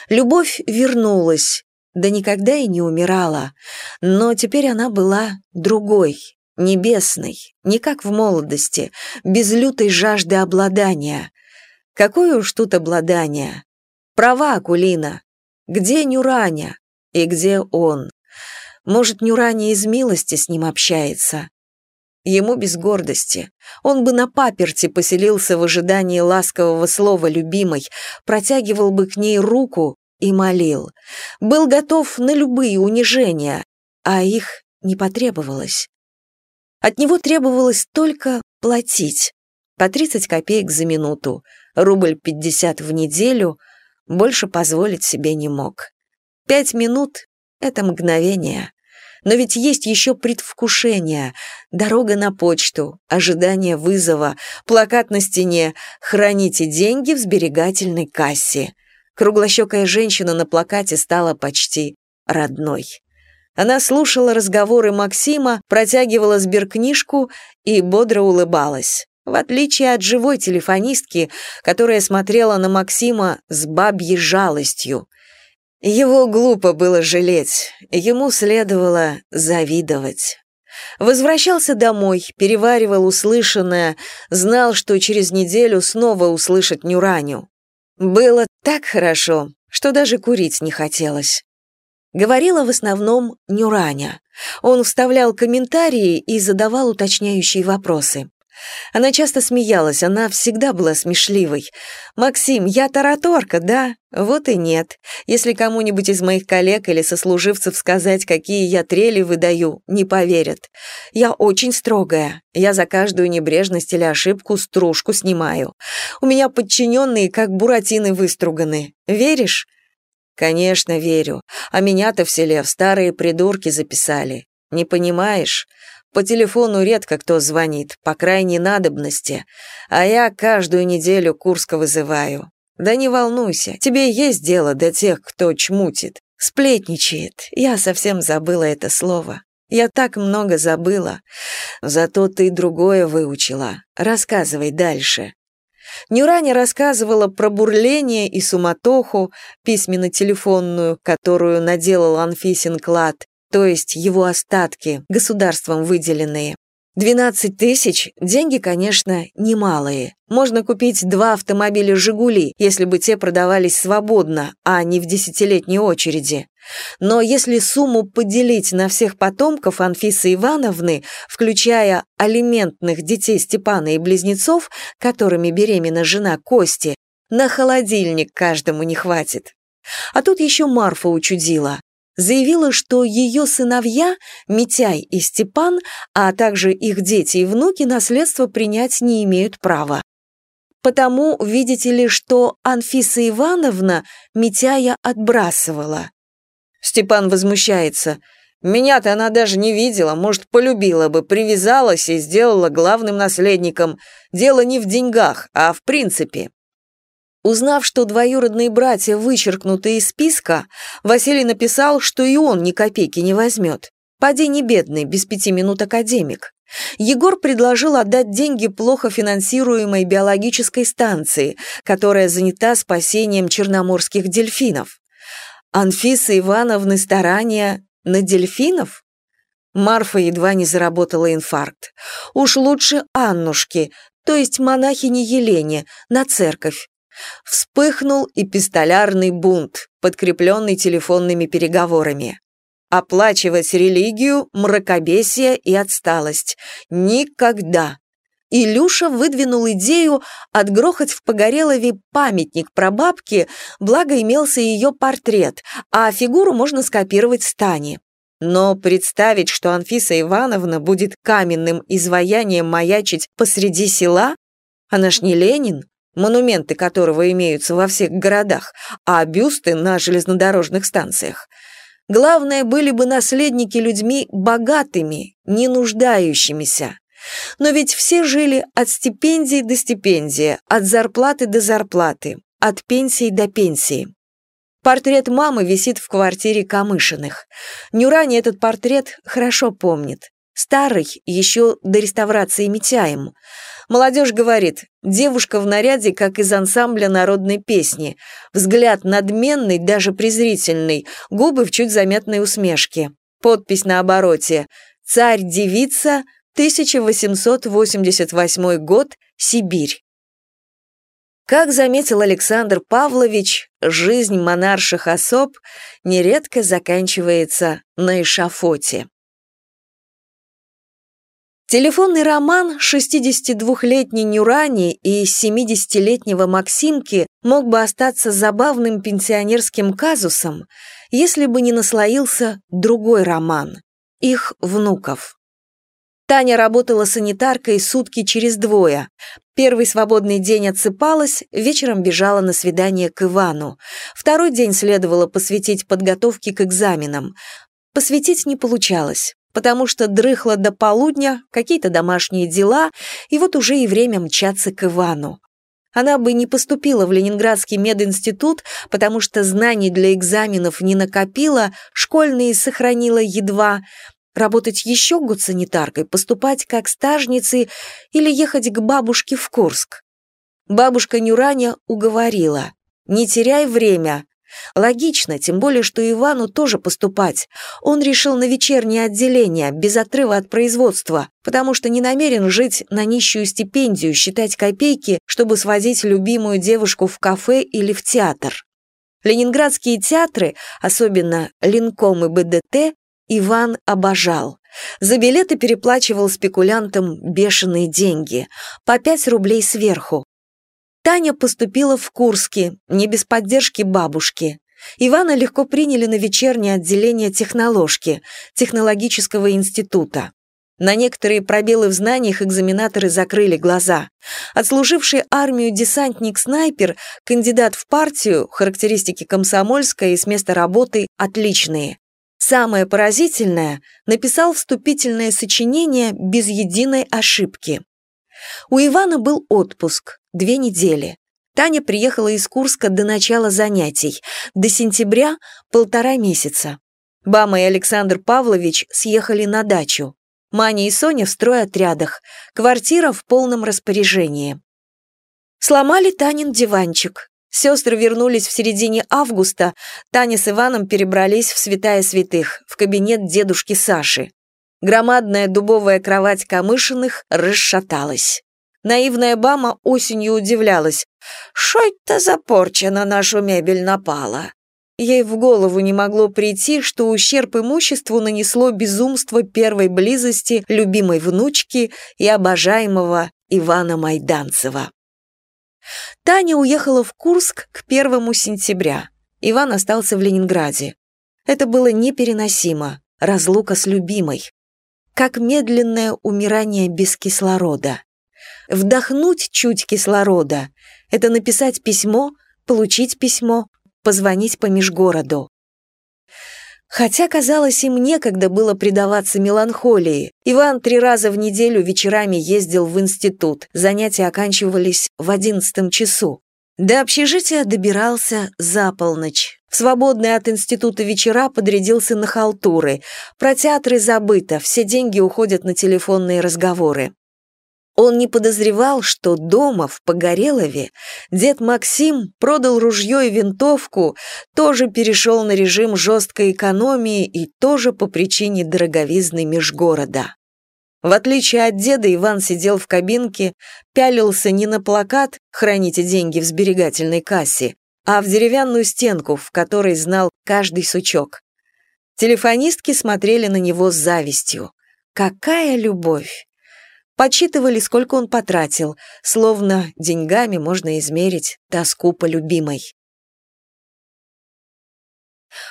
Любовь вернулась, да никогда и не умирала, но теперь она была другой, небесной, не как в молодости, без лютой жажды обладания. Какое уж тут обладание? Права, Акулина. Где Нюраня? И где он? Может, Нюраня из милости с ним общается? Ему без гордости. Он бы на паперти поселился в ожидании ласкового слова любимой, протягивал бы к ней руку и молил. Был готов на любые унижения, а их не потребовалось. От него требовалось только платить. По 30 копеек за минуту, рубль 50 в неделю, больше позволить себе не мог. Пять минут — это мгновение. Но ведь есть еще предвкушение, дорога на почту, ожидание вызова, плакат на стене «Храните деньги в сберегательной кассе». Круглощекая женщина на плакате стала почти родной. Она слушала разговоры Максима, протягивала сберкнижку и бодро улыбалась. В отличие от живой телефонистки, которая смотрела на Максима с бабьей жалостью. Его глупо было жалеть, ему следовало завидовать. Возвращался домой, переваривал услышанное, знал, что через неделю снова услышит Нюраню. Было так хорошо, что даже курить не хотелось. Говорила в основном Нюраня. Он вставлял комментарии и задавал уточняющие вопросы. Она часто смеялась, она всегда была смешливой. «Максим, я тараторка, да? Вот и нет. Если кому-нибудь из моих коллег или сослуживцев сказать, какие я трели выдаю, не поверят. Я очень строгая. Я за каждую небрежность или ошибку стружку снимаю. У меня подчиненные, как буратины выструганы. Веришь?» «Конечно, верю. А меня-то в селе в старые придурки записали. Не понимаешь? По телефону редко кто звонит, по крайней надобности, а я каждую неделю Курска вызываю. Да не волнуйся, тебе есть дело до тех, кто чмутит, сплетничает. Я совсем забыла это слово. Я так много забыла. Зато ты другое выучила. Рассказывай дальше. Нюраня рассказывала про бурление и суматоху, письменно-телефонную, которую наделал Анфисин клад, то есть его остатки, государством выделенные. 12 тысяч – деньги, конечно, немалые. Можно купить два автомобиля «Жигули», если бы те продавались свободно, а не в десятилетней очереди. Но если сумму поделить на всех потомков Анфисы Ивановны, включая алиментных детей Степана и близнецов, которыми беременна жена Кости, на холодильник каждому не хватит. А тут еще Марфа учудила заявила, что ее сыновья, Митяй и Степан, а также их дети и внуки наследство принять не имеют права. Потому, видите ли, что Анфиса Ивановна Митяя отбрасывала. Степан возмущается. «Меня-то она даже не видела, может, полюбила бы, привязалась и сделала главным наследником. Дело не в деньгах, а в принципе». Узнав, что двоюродные братья вычеркнуты из списка, Василий написал, что и он ни копейки не возьмет. Поди не бедный, без пяти минут академик. Егор предложил отдать деньги плохо финансируемой биологической станции, которая занята спасением черноморских дельфинов. Анфиса Ивановны старания на дельфинов? Марфа едва не заработала инфаркт. Уж лучше Аннушки, то есть монахини Елене, на церковь. Вспыхнул эпистолярный бунт, подкрепленный телефонными переговорами. Оплачивать религию, мракобесие и отсталость. Никогда. Илюша выдвинул идею отгрохать в Погорелове памятник прабабке, благо имелся ее портрет, а фигуру можно скопировать с Тани. Но представить, что Анфиса Ивановна будет каменным изваянием маячить посреди села, она ж не Ленин, монументы которого имеются во всех городах, а бюсты на железнодорожных станциях. Главное, были бы наследники людьми богатыми, не нуждающимися. Но ведь все жили от стипендии до стипендии, от зарплаты до зарплаты, от пенсии до пенсии. Портрет мамы висит в квартире Камышиных. Нюрани этот портрет хорошо помнит. Старый, еще до реставрации Митяем. Молодежь говорит, девушка в наряде, как из ансамбля народной песни. Взгляд надменный, даже презрительный, губы в чуть заметной усмешке. Подпись на обороте «Царь-девица, 1888 год, Сибирь». Как заметил Александр Павлович, жизнь монарших особ нередко заканчивается на эшафоте. Телефонный роман 62-летней Нюрани и 70-летнего Максимки мог бы остаться забавным пенсионерским казусом, если бы не наслоился другой роман – их внуков. Таня работала санитаркой сутки через двое. Первый свободный день отсыпалась, вечером бежала на свидание к Ивану. Второй день следовало посвятить подготовке к экзаменам. Посвятить не получалось, потому что дрыхла до полудня, какие-то домашние дела, и вот уже и время мчаться к Ивану. Она бы не поступила в Ленинградский мединститут, потому что знаний для экзаменов не накопила, школьные сохранила едва, Работать еще год санитаркой, поступать как стажницы или ехать к бабушке в Курск. Бабушка Нюраня уговорила. «Не теряй время». Логично, тем более, что Ивану тоже поступать. Он решил на вечернее отделение, без отрыва от производства, потому что не намерен жить на нищую стипендию, считать копейки, чтобы свозить любимую девушку в кафе или в театр. Ленинградские театры, особенно Линком и БДТ, Иван обожал. За билеты переплачивал спекулянтам бешеные деньги, по 5 рублей сверху. Таня поступила в Курске, не без поддержки бабушки. Ивана легко приняли на вечернее отделение техноложки, технологического института. На некоторые пробелы в знаниях экзаменаторы закрыли глаза. Отслуживший армию десантник-снайпер, кандидат в партию, характеристики комсомольская и с места работы отличные. Самое поразительное, написал вступительное сочинение без единой ошибки. У Ивана был отпуск, две недели. Таня приехала из Курска до начала занятий, до сентября – полтора месяца. Бама и Александр Павлович съехали на дачу. Маня и Соня в стройотрядах, квартира в полном распоряжении. Сломали Танин диванчик, Сестры вернулись в середине августа, Таня с Иваном перебрались в святая святых, в кабинет дедушки Саши. Громадная дубовая кровать Камышиных расшаталась. Наивная Бама осенью удивлялась. «Шо это за порча на нашу мебель напала?» Ей в голову не могло прийти, что ущерб имуществу нанесло безумство первой близости любимой внучки и обожаемого Ивана Майданцева. Таня уехала в Курск к первому сентября. Иван остался в Ленинграде. Это было непереносимо, разлука с любимой. Как медленное умирание без кислорода. Вдохнуть чуть кислорода — это написать письмо, получить письмо, позвонить по межгороду. Хотя, казалось, им некогда было предаваться меланхолии. Иван три раза в неделю вечерами ездил в институт, занятия оканчивались в одиннадцатом часу. До общежития добирался за полночь. В свободные от института вечера подрядился на халтуры. Про театры забыто, все деньги уходят на телефонные разговоры. Он не подозревал, что дома, в Погорелове, дед Максим продал ружье и винтовку, тоже перешел на режим жесткой экономии и тоже по причине дороговизны межгорода. В отличие от деда, Иван сидел в кабинке, пялился не на плакат «Храните деньги в сберегательной кассе», а в деревянную стенку, в которой знал каждый сучок. Телефонистки смотрели на него с завистью. Какая любовь! Подсчитывали, сколько он потратил, словно деньгами можно измерить тоску по любимой.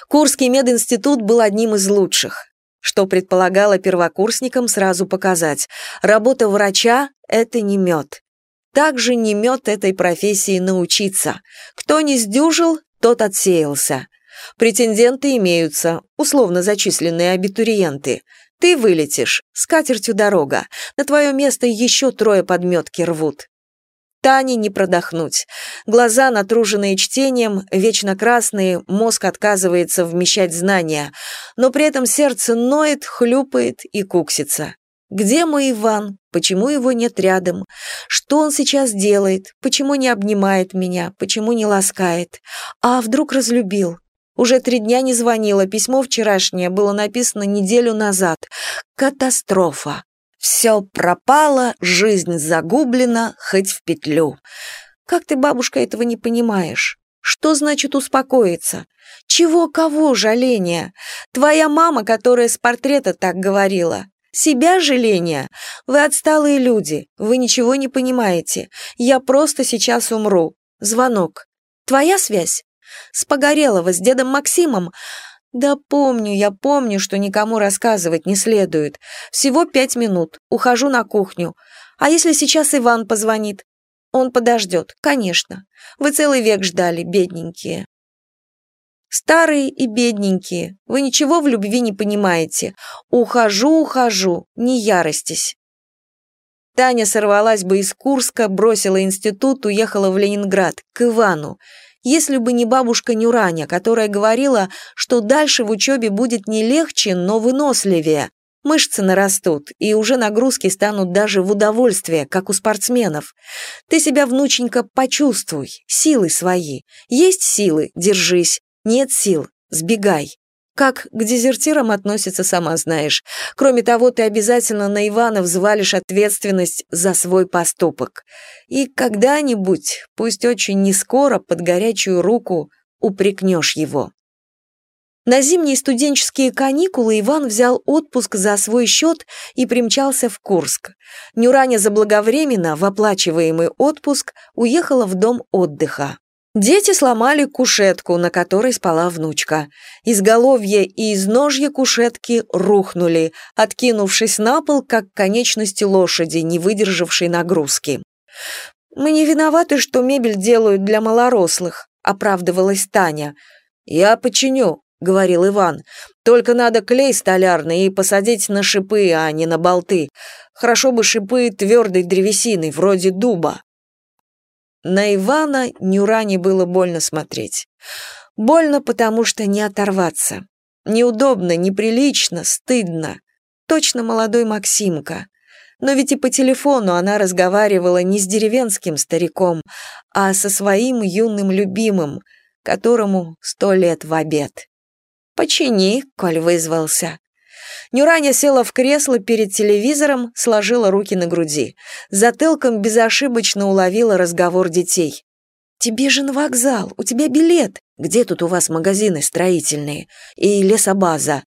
Курский мединститут был одним из лучших, что предполагало первокурсникам сразу показать. Работа врача – это не мед. Также не мед этой профессии научиться. Кто не сдюжил, тот отсеялся. Претенденты имеются, условно зачисленные абитуриенты. Ты вылетишь, с катертью дорога. На твое место еще трое подметки рвут. Тане не продохнуть. Глаза, натруженные чтением, вечно красные, мозг отказывается вмещать знания, но при этом сердце ноет, хлюпает и куксится. Где мой Иван? Почему его нет рядом? Что он сейчас делает? Почему не обнимает меня? Почему не ласкает? А вдруг разлюбил? Уже три дня не звонила, письмо вчерашнее было написано неделю назад. Катастрофа. Все пропало, жизнь загублена, хоть в петлю. Как ты, бабушка, этого не понимаешь? Что значит успокоиться? Чего кого жаление? Твоя мама, которая с портрета так говорила. Себя жаление? Вы отсталые люди, вы ничего не понимаете. Я просто сейчас умру. Звонок. Твоя связь? С Погорелого, с дедом Максимом? Да помню, я помню, что никому рассказывать не следует. Всего пять минут. Ухожу на кухню. А если сейчас Иван позвонит? Он подождет, конечно. Вы целый век ждали, бедненькие. Старые и бедненькие, вы ничего в любви не понимаете. Ухожу, ухожу, не яростись. Таня сорвалась бы из Курска, бросила институт, уехала в Ленинград, к Ивану. Если бы не бабушка Нюраня, которая говорила, что дальше в учебе будет не легче, но выносливее. Мышцы нарастут, и уже нагрузки станут даже в удовольствие, как у спортсменов. Ты себя, внученька, почувствуй, силы свои. Есть силы, держись. Нет сил, сбегай. Как к дезертирам относится, сама знаешь. Кроме того, ты обязательно на Ивана взвалишь ответственность за свой поступок. И когда-нибудь, пусть очень не скоро, под горячую руку упрекнешь его. На зимние студенческие каникулы Иван взял отпуск за свой счет и примчался в Курск. Нюраня заблаговременно, в оплачиваемый отпуск, уехала в дом отдыха. Дети сломали кушетку, на которой спала внучка. Изголовье и изножье кушетки рухнули, откинувшись на пол, как конечности лошади, не выдержавшей нагрузки. «Мы не виноваты, что мебель делают для малорослых», — оправдывалась Таня. «Я починю», — говорил Иван. «Только надо клей столярный и посадить на шипы, а не на болты. Хорошо бы шипы твердой древесины, вроде дуба». На Ивана Нюране было больно смотреть. Больно, потому что не оторваться. Неудобно, неприлично, стыдно. Точно молодой Максимка. Но ведь и по телефону она разговаривала не с деревенским стариком, а со своим юным любимым, которому сто лет в обед. «Почини», — коль вызвался. Нюраня села в кресло перед телевизором, сложила руки на груди. Затылком безошибочно уловила разговор детей. «Тебе же на вокзал, у тебя билет. Где тут у вас магазины строительные? И лесобаза?»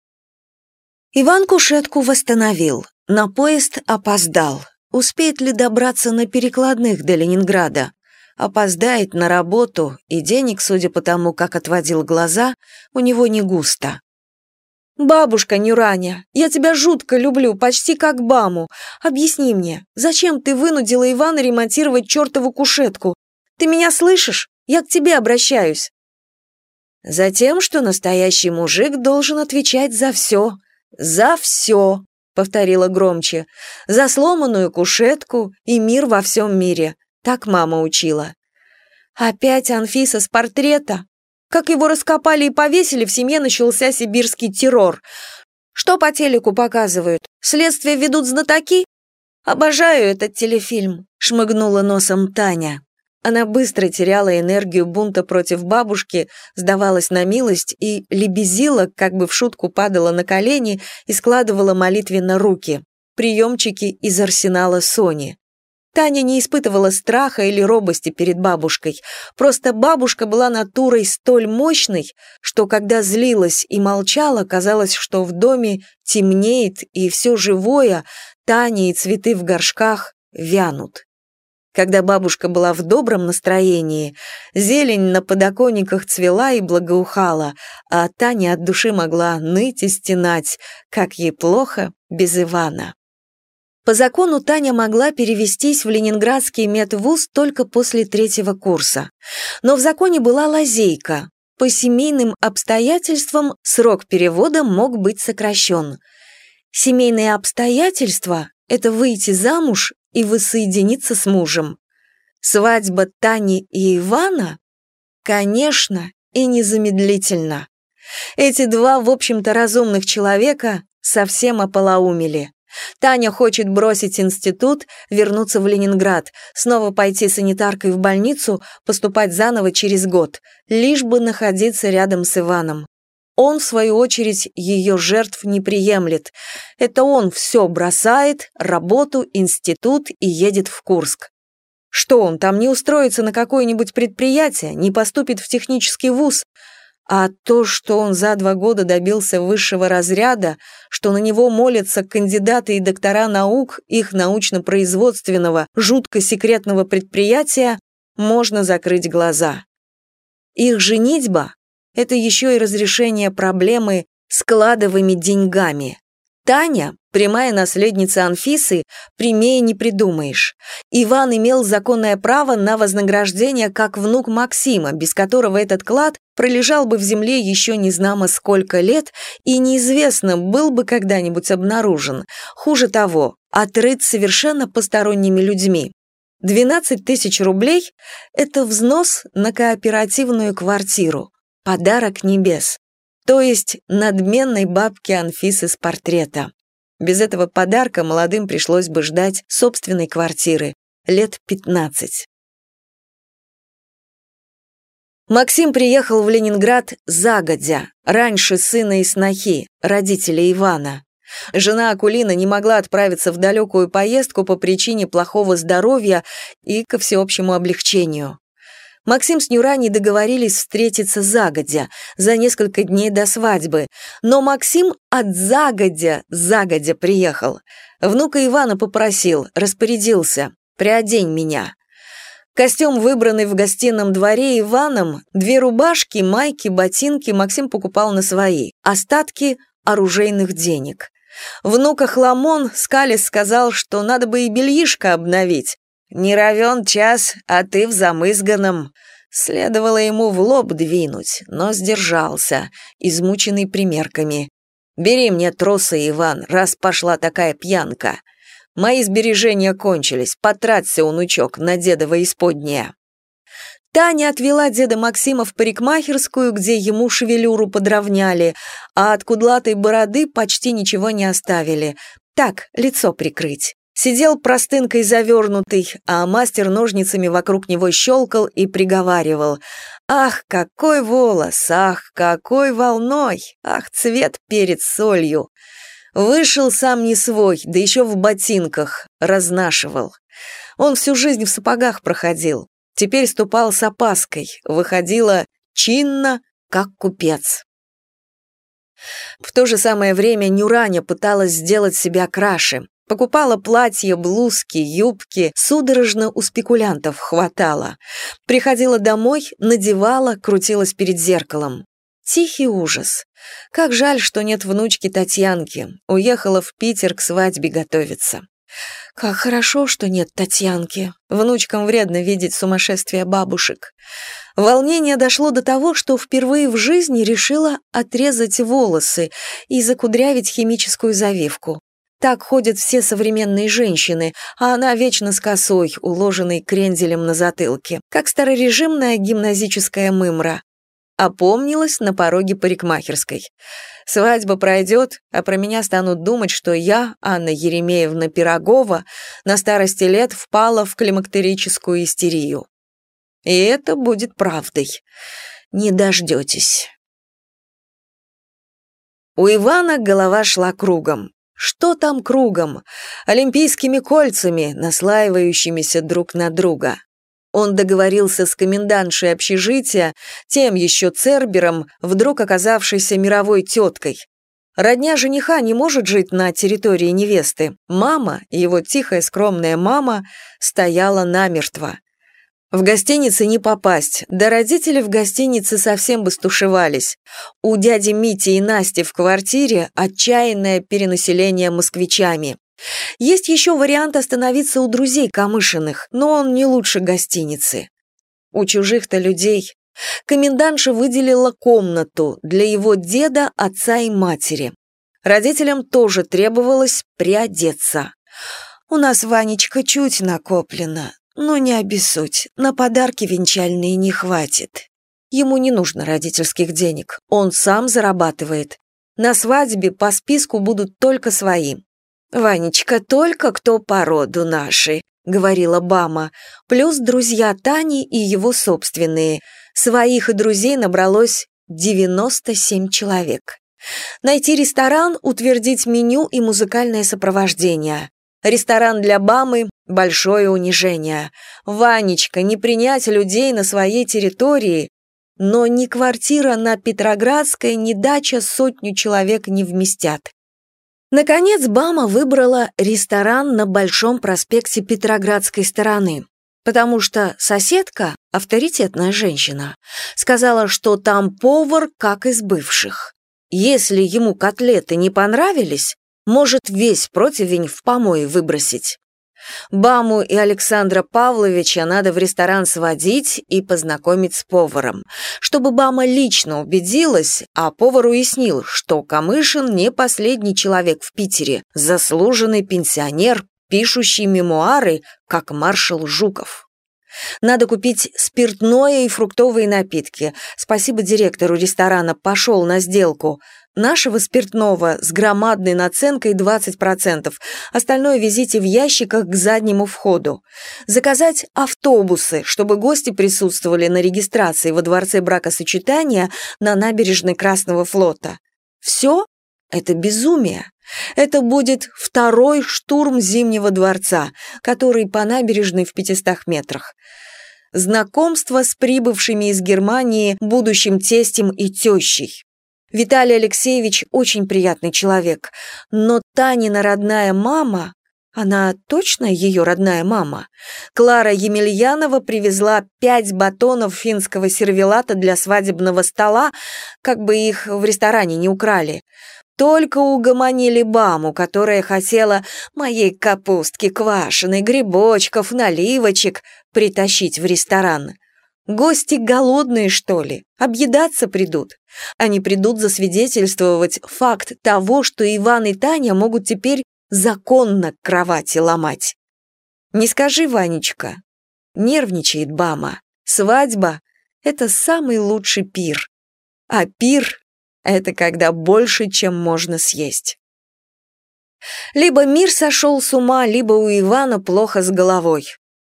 Иван кушетку восстановил. На поезд опоздал. Успеет ли добраться на перекладных до Ленинграда? Опоздает на работу, и денег, судя по тому, как отводил глаза, у него не густо. «Бабушка Нюраня, я тебя жутко люблю, почти как Баму. Объясни мне, зачем ты вынудила Ивана ремонтировать чертову кушетку? Ты меня слышишь? Я к тебе обращаюсь». «Затем, что настоящий мужик должен отвечать за все. За все», — повторила громче. «За сломанную кушетку и мир во всем мире». Так мама учила. «Опять Анфиса с портрета?» Как его раскопали и повесили, в семье начался сибирский террор. Что по телеку показывают? Следствие ведут знатоки? Обожаю этот телефильм, шмыгнула носом Таня. Она быстро теряла энергию бунта против бабушки, сдавалась на милость и лебезила, как бы в шутку падала на колени и складывала молитвенно руки. Приемчики из арсенала Сони. Таня не испытывала страха или робости перед бабушкой. Просто бабушка была натурой столь мощной, что когда злилась и молчала, казалось, что в доме темнеет и все живое, Таня и цветы в горшках вянут. Когда бабушка была в добром настроении, зелень на подоконниках цвела и благоухала, а Таня от души могла ныть и стенать, как ей плохо без Ивана. По закону Таня могла перевестись в Ленинградский медвуз только после третьего курса. Но в законе была лазейка. По семейным обстоятельствам срок перевода мог быть сокращен. Семейные обстоятельства – это выйти замуж и воссоединиться с мужем. Свадьба Тани и Ивана? Конечно, и незамедлительно. Эти два, в общем-то, разумных человека совсем ополоумели. Таня хочет бросить институт, вернуться в Ленинград, снова пойти санитаркой в больницу, поступать заново через год, лишь бы находиться рядом с Иваном. Он, в свою очередь, ее жертв не приемлет. Это он все бросает, работу, институт и едет в Курск. Что он там не устроится на какое-нибудь предприятие, не поступит в технический вуз? А то, что он за два года добился высшего разряда, что на него молятся кандидаты и доктора наук их научно-производственного, жутко секретного предприятия, можно закрыть глаза. Их женитьба — это еще и разрешение проблемы с кладовыми деньгами. Таня, прямая наследница Анфисы, прямее не придумаешь. Иван имел законное право на вознаграждение как внук Максима, без которого этот клад пролежал бы в земле еще не знамо сколько лет и неизвестно, был бы когда-нибудь обнаружен. Хуже того, отрыт совершенно посторонними людьми. 12 тысяч рублей – это взнос на кооперативную квартиру, подарок небес то есть надменной бабки Анфисы с портрета. Без этого подарка молодым пришлось бы ждать собственной квартиры, лет 15. Максим приехал в Ленинград загодя, раньше сына и снохи, родителей Ивана. Жена Акулина не могла отправиться в далекую поездку по причине плохого здоровья и ко всеобщему облегчению. Максим с Нюраней договорились встретиться загодя, за несколько дней до свадьбы, но Максим от загодя, загодя приехал. Внука Ивана попросил, распорядился, «Приодень меня». Костюм, выбранный в гостином дворе Иваном, две рубашки, майки, ботинки Максим покупал на свои, остатки оружейных денег. Внука Хламон Скалис сказал, что надо бы и бельишко обновить, «Не равен час, а ты в замызганном». Следовало ему в лоб двинуть, но сдержался, измученный примерками. «Бери мне тросы, Иван, раз пошла такая пьянка. Мои сбережения кончились, потраться, унучок, на дедово исподнее». Таня отвела деда Максима в парикмахерскую, где ему шевелюру подровняли, а от кудлатой бороды почти ничего не оставили. Так, лицо прикрыть. Сидел простынкой завернутый, а мастер ножницами вокруг него щелкал и приговаривал. «Ах, какой волос! Ах, какой волной! Ах, цвет перед солью!» Вышел сам не свой, да еще в ботинках, разнашивал. Он всю жизнь в сапогах проходил, теперь ступал с опаской, выходила чинно, как купец. В то же самое время Нюраня пыталась сделать себя краше, Покупала платья, блузки, юбки, судорожно у спекулянтов хватало. Приходила домой, надевала, крутилась перед зеркалом. Тихий ужас. Как жаль, что нет внучки Татьянки. Уехала в Питер к свадьбе готовиться. Как хорошо, что нет Татьянки. Внучкам вредно видеть сумасшествие бабушек. Волнение дошло до того, что впервые в жизни решила отрезать волосы и закудрявить химическую завивку. Так ходят все современные женщины, а она вечно с косой, уложенной кренделем на затылке, как старорежимная гимназическая мымра. Опомнилась на пороге парикмахерской. Свадьба пройдет, а про меня станут думать, что я, Анна Еремеевна Пирогова, на старости лет впала в климактерическую истерию. И это будет правдой. Не дождетесь. У Ивана голова шла кругом. Что там кругом? Олимпийскими кольцами, наслаивающимися друг на друга. Он договорился с комендантшей общежития, тем еще Цербером, вдруг оказавшейся мировой теткой. Родня жениха не может жить на территории невесты. Мама, его тихая скромная мама, стояла намертво. В гостинице не попасть, да родители в гостинице совсем бы стушевались. У дяди Мити и Насти в квартире отчаянное перенаселение москвичами. Есть еще вариант остановиться у друзей Камышиных, но он не лучше гостиницы. У чужих-то людей. Комендантша выделила комнату для его деда, отца и матери. Родителям тоже требовалось приодеться. «У нас, Ванечка, чуть накоплено, но не обессудь, на подарки венчальные не хватит. Ему не нужно родительских денег, он сам зарабатывает. На свадьбе по списку будут только свои. «Ванечка, только кто по роду наши», — говорила Бама, плюс друзья Тани и его собственные. Своих и друзей набралось 97 человек. Найти ресторан, утвердить меню и музыкальное сопровождение. Ресторан для Бамы – большое унижение. Ванечка, не принять людей на своей территории, но ни квартира на Петроградской, ни дача сотню человек не вместят. Наконец, Бама выбрала ресторан на Большом проспекте Петроградской стороны, потому что соседка, авторитетная женщина, сказала, что там повар как из бывших. Если ему котлеты не понравились, может весь противень в помой выбросить. Баму и Александра Павловича надо в ресторан сводить и познакомить с поваром, чтобы Бама лично убедилась, а повар уяснил, что Камышин не последний человек в Питере, заслуженный пенсионер, пишущий мемуары, как маршал Жуков. Надо купить спиртное и фруктовые напитки. Спасибо директору ресторана, пошел на сделку. Нашего спиртного с громадной наценкой 20%, остальное везите в ящиках к заднему входу. Заказать автобусы, чтобы гости присутствовали на регистрации во дворце бракосочетания на набережной Красного флота. Все это безумие. Это будет второй штурм Зимнего дворца, который по набережной в 500 метрах. Знакомство с прибывшими из Германии будущим тестем и тещей. Виталий Алексеевич очень приятный человек, но Танина родная мама, она точно ее родная мама? Клара Емельянова привезла пять батонов финского сервелата для свадебного стола, как бы их в ресторане не украли. Только угомонили баму, которая хотела моей капустки квашеной, грибочков, наливочек притащить в ресторан. Гости голодные, что ли? Объедаться придут. Они придут засвидетельствовать факт того, что Иван и Таня могут теперь законно кровати ломать. Не скажи, Ванечка. Нервничает Бама. Свадьба — это самый лучший пир. А пир — это когда больше, чем можно съесть. Либо мир сошел с ума, либо у Ивана плохо с головой.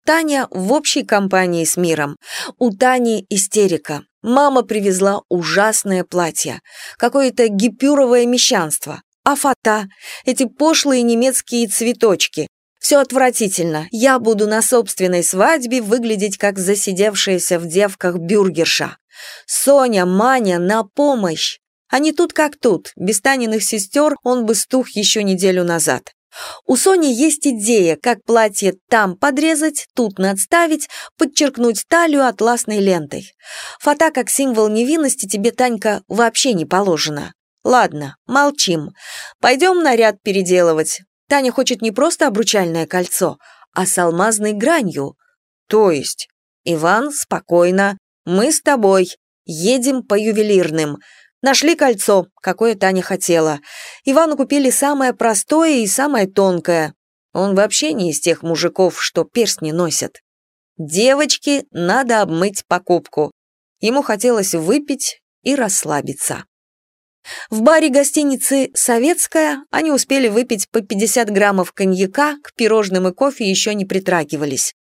Таня в общей компании с миром. У Тани истерика. Мама привезла ужасное платье. Какое-то гипюровое мещанство. А фата? Эти пошлые немецкие цветочки. Все отвратительно. Я буду на собственной свадьбе выглядеть как засидевшаяся в девках бюргерша. Соня, Маня, на помощь! Они тут как тут. Без Таниных сестер он бы стух еще неделю назад. У Сони есть идея, как платье там подрезать, тут надставить, подчеркнуть талию атласной лентой. Фата как символ невинности тебе, Танька, вообще не положено. Ладно, молчим. Пойдем наряд переделывать. Таня хочет не просто обручальное кольцо, а с алмазной гранью. То есть, Иван, спокойно, мы с тобой едем по ювелирным – Нашли кольцо, какое Таня хотела. Ивану купили самое простое и самое тонкое. Он вообще не из тех мужиков, что перстни носят. Девочке надо обмыть покупку. Ему хотелось выпить и расслабиться. В баре гостиницы «Советская» они успели выпить по 50 граммов коньяка, к пирожным и кофе еще не притрагивались.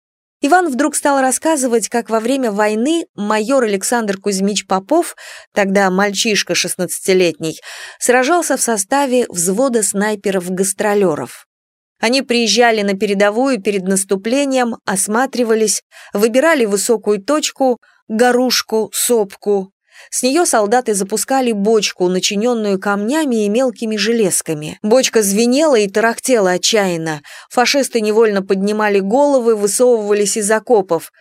Иван вдруг стал рассказывать, как во время войны майор Александр Кузьмич Попов, тогда мальчишка 16-летний, сражался в составе взвода снайперов-гастролеров. Они приезжали на передовую перед наступлением, осматривались, выбирали высокую точку, горушку, сопку, с нее солдаты запускали бочку, начиненную камнями и мелкими железками. Бочка звенела и тарахтела отчаянно. Фашисты невольно поднимали головы, высовывались из окопов.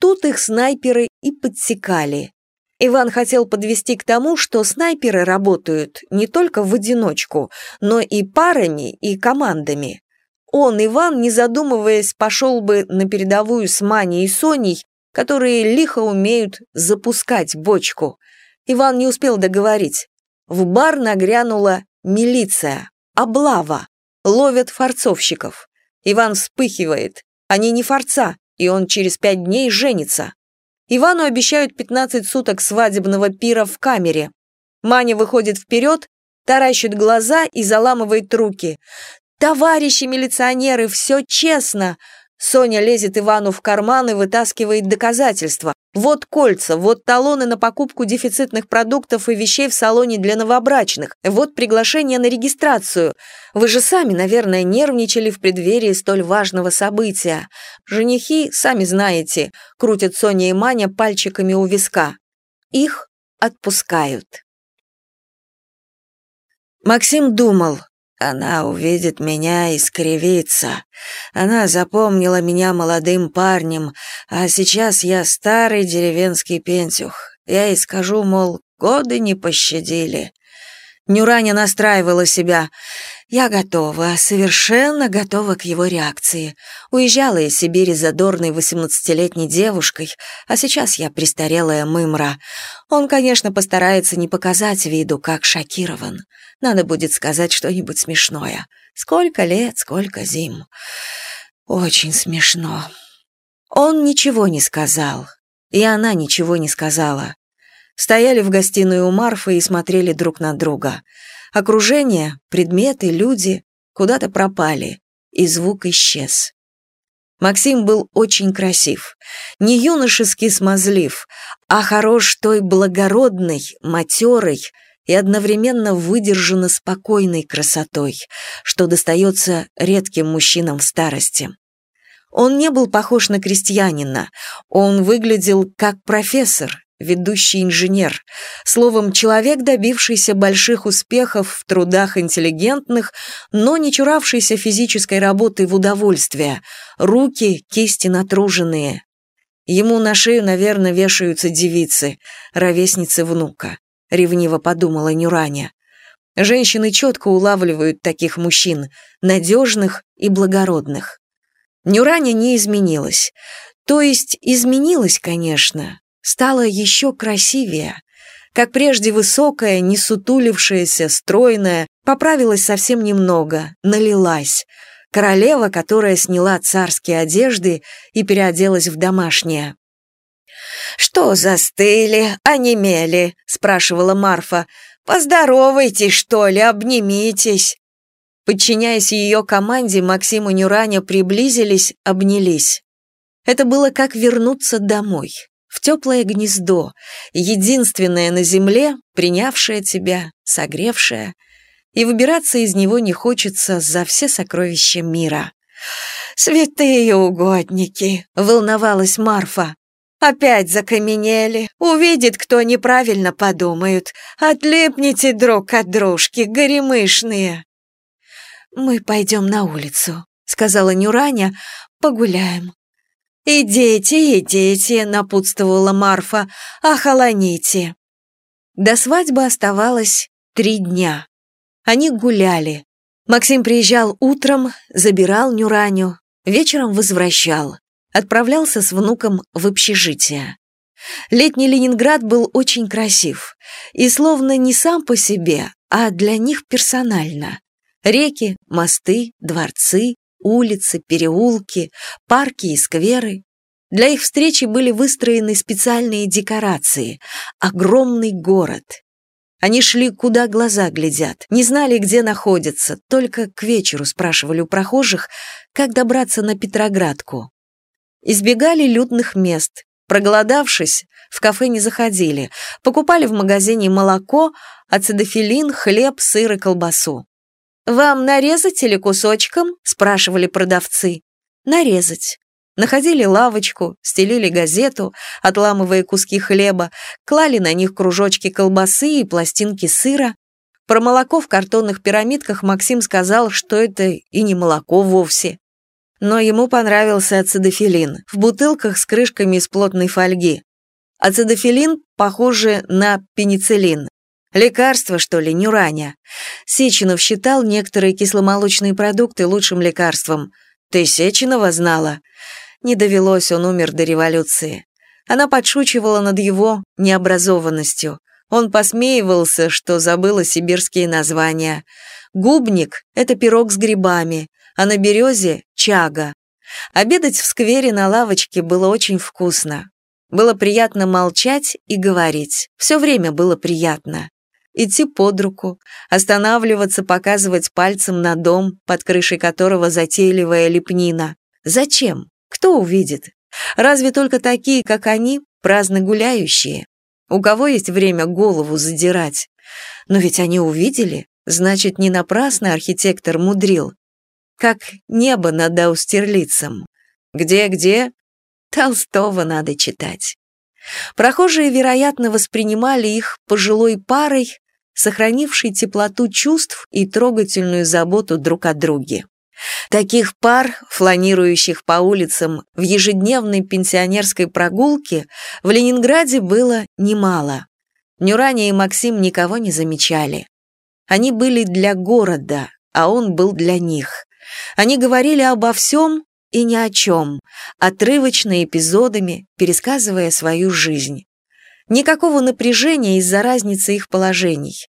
Тут их снайперы и подсекали. Иван хотел подвести к тому, что снайперы работают не только в одиночку, но и парами, и командами. Он, Иван, не задумываясь, пошел бы на передовую с Маней и Соней, которые лихо умеют запускать бочку. Иван не успел договорить. В бар нагрянула милиция, облава, ловят форцовщиков. Иван вспыхивает. Они не форца, и он через пять дней женится. Ивану обещают 15 суток свадебного пира в камере. Маня выходит вперед, таращит глаза и заламывает руки. «Товарищи милиционеры, все честно!» Соня лезет Ивану в карман и вытаскивает доказательства. Вот кольца, вот талоны на покупку дефицитных продуктов и вещей в салоне для новобрачных, вот приглашение на регистрацию. Вы же сами, наверное, нервничали в преддверии столь важного события. Женихи, сами знаете, крутят Соня и Маня пальчиками у виска. Их отпускают. Максим думал, она увидит меня и скривится. Она запомнила меня молодым парнем, а сейчас я старый деревенский пентюх. Я ей скажу, мол, годы не пощадили. Нюраня настраивала себя. Я готова, совершенно готова к его реакции. Уезжала из Сибири задорной восемнадцатилетней девушкой, а сейчас я престарелая мымра. Он, конечно, постарается не показать виду, как шокирован. Надо будет сказать что-нибудь смешное. Сколько лет, сколько зим. Очень смешно. Он ничего не сказал, и она ничего не сказала стояли в гостиной у Марфы и смотрели друг на друга. Окружение, предметы, люди куда-то пропали, и звук исчез. Максим был очень красив, не юношески смазлив, а хорош той благородной, матерой и одновременно выдержанно спокойной красотой, что достается редким мужчинам в старости. Он не был похож на крестьянина, он выглядел как профессор, ведущий инженер, словом, человек, добившийся больших успехов в трудах интеллигентных, но не чуравшийся физической работы в удовольствие, руки, кисти натруженные. Ему на шею, наверное, вешаются девицы, ровесницы внука, ревниво подумала Нюраня. Женщины четко улавливают таких мужчин, надежных и благородных. Нюраня не изменилась. То есть изменилась, конечно, стала еще красивее. Как прежде высокая, не сутулившаяся, стройная, поправилась совсем немного, налилась. Королева, которая сняла царские одежды и переоделась в домашнее. «Что застыли, онемели?» — спрашивала Марфа. «Поздоровайтесь, что ли, обнимитесь». Подчиняясь ее команде, Максим и Нюраня приблизились, обнялись. Это было как вернуться домой в теплое гнездо, единственное на земле, принявшее тебя, согревшее, и выбираться из него не хочется за все сокровища мира. «Святые угодники!» — волновалась Марфа. «Опять закаменели. Увидит, кто неправильно подумают. Отлипните друг от дружки, горемышные!» «Мы пойдем на улицу», — сказала Нюраня, — «погуляем. «Идите, идите», — напутствовала Марфа, — «охолоните». До свадьбы оставалось три дня. Они гуляли. Максим приезжал утром, забирал Нюраню, вечером возвращал. Отправлялся с внуком в общежитие. Летний Ленинград был очень красив. И словно не сам по себе, а для них персонально. Реки, мосты, дворцы, улицы, переулки, парки и скверы. Для их встречи были выстроены специальные декорации. Огромный город. Они шли, куда глаза глядят, не знали, где находятся, только к вечеру спрашивали у прохожих, как добраться на Петроградку. Избегали людных мест, проголодавшись, в кафе не заходили, покупали в магазине молоко, ацидофилин, хлеб, сыр и колбасу. «Вам нарезать или кусочком?» – спрашивали продавцы. «Нарезать». Находили лавочку, стелили газету, отламывая куски хлеба, клали на них кружочки колбасы и пластинки сыра. Про молоко в картонных пирамидках Максим сказал, что это и не молоко вовсе. Но ему понравился ацидофилин в бутылках с крышками из плотной фольги. Ацидофилин похоже на пенициллин. Лекарство, что ли, нюраня. Сеченов считал некоторые кисломолочные продукты лучшим лекарством. Ты Сеченова знала? Не довелось, он умер до революции. Она подшучивала над его необразованностью. Он посмеивался, что забыла сибирские названия. Губник — это пирог с грибами, а на березе — чага. Обедать в сквере на лавочке было очень вкусно. Было приятно молчать и говорить. Все время было приятно. Идти под руку, останавливаться, показывать пальцем на дом, под крышей которого затейливая лепнина. Зачем? Кто увидит? Разве только такие, как они, праздно гуляющие? У кого есть время голову задирать? Но ведь они увидели, значит, не напрасно архитектор мудрил. Как небо над Аустерлицем. Где-где? Толстого надо читать. Прохожие, вероятно, воспринимали их пожилой парой, сохранившей теплоту чувств и трогательную заботу друг о друге. Таких пар, фланирующих по улицам в ежедневной пенсионерской прогулке, в Ленинграде было немало. Нюраня и Максим никого не замечали. Они были для города, а он был для них. Они говорили обо всем и ни о чем, отрывочно эпизодами, пересказывая свою жизнь. Никакого напряжения из-за разницы их положений.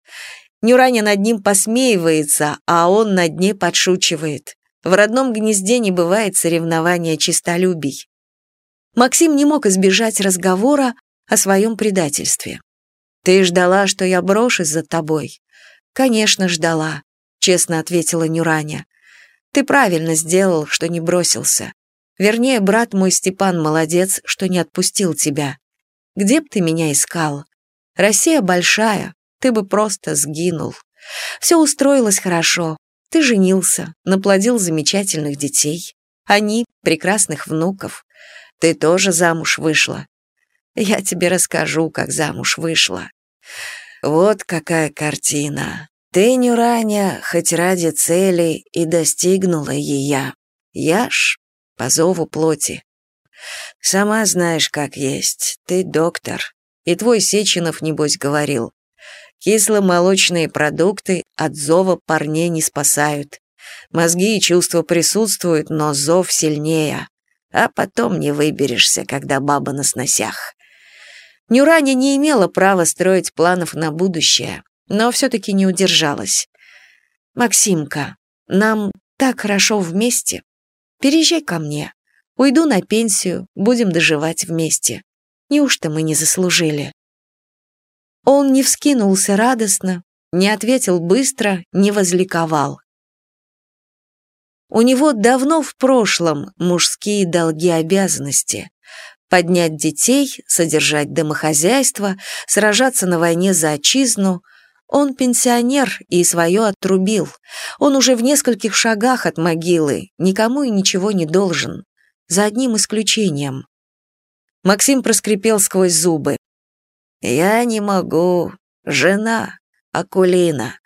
Нюраня над ним посмеивается, а он над ней подшучивает. В родном гнезде не бывает соревнования чистолюбий. Максим не мог избежать разговора о своем предательстве. «Ты ждала, что я брошусь за тобой?» «Конечно, ждала», — честно ответила Нюраня. «Ты правильно сделал, что не бросился. Вернее, брат мой Степан молодец, что не отпустил тебя. Где б ты меня искал? Россия большая, ты бы просто сгинул. Все устроилось хорошо. Ты женился, наплодил замечательных детей. Они — прекрасных внуков. Ты тоже замуж вышла. Я тебе расскажу, как замуж вышла. Вот какая картина. Ты, Нюраня, хоть ради цели и достигнула ее. Я ж по зову плоти. Сама знаешь, как есть. Ты доктор. И твой Сеченов, небось, говорил. Кисломолочные продукты от зова парней не спасают. Мозги и чувства присутствуют, но зов сильнее. А потом не выберешься, когда баба на сносях. Нюраня не имела права строить планов на будущее, но все-таки не удержалась. «Максимка, нам так хорошо вместе. Переезжай ко мне. Уйду на пенсию, будем доживать вместе. Неужто мы не заслужили?» Он не вскинулся радостно, не ответил быстро, не возликовал. У него давно в прошлом мужские долги обязанности. Поднять детей, содержать домохозяйство, сражаться на войне за отчизну. Он пенсионер и свое отрубил. Он уже в нескольких шагах от могилы, никому и ничего не должен. За одним исключением. Максим проскрипел сквозь зубы. «Я не могу. Жена, Акулина.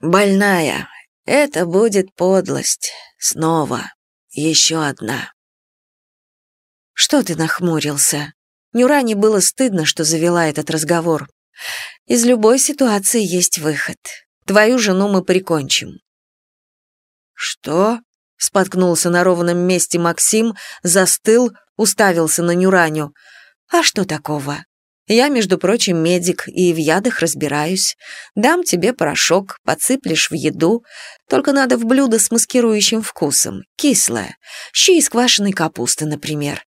Больная. Это будет подлость. Снова. Еще одна». «Что ты нахмурился?» Нюране было стыдно, что завела этот разговор. «Из любой ситуации есть выход. Твою жену мы прикончим». «Что?» — споткнулся на ровном месте Максим, застыл, уставился на Нюраню. «А что такого? Я, между прочим, медик и в ядах разбираюсь. Дам тебе порошок, подсыплешь в еду. Только надо в блюдо с маскирующим вкусом, кислое. Щи из квашеной капусты, например».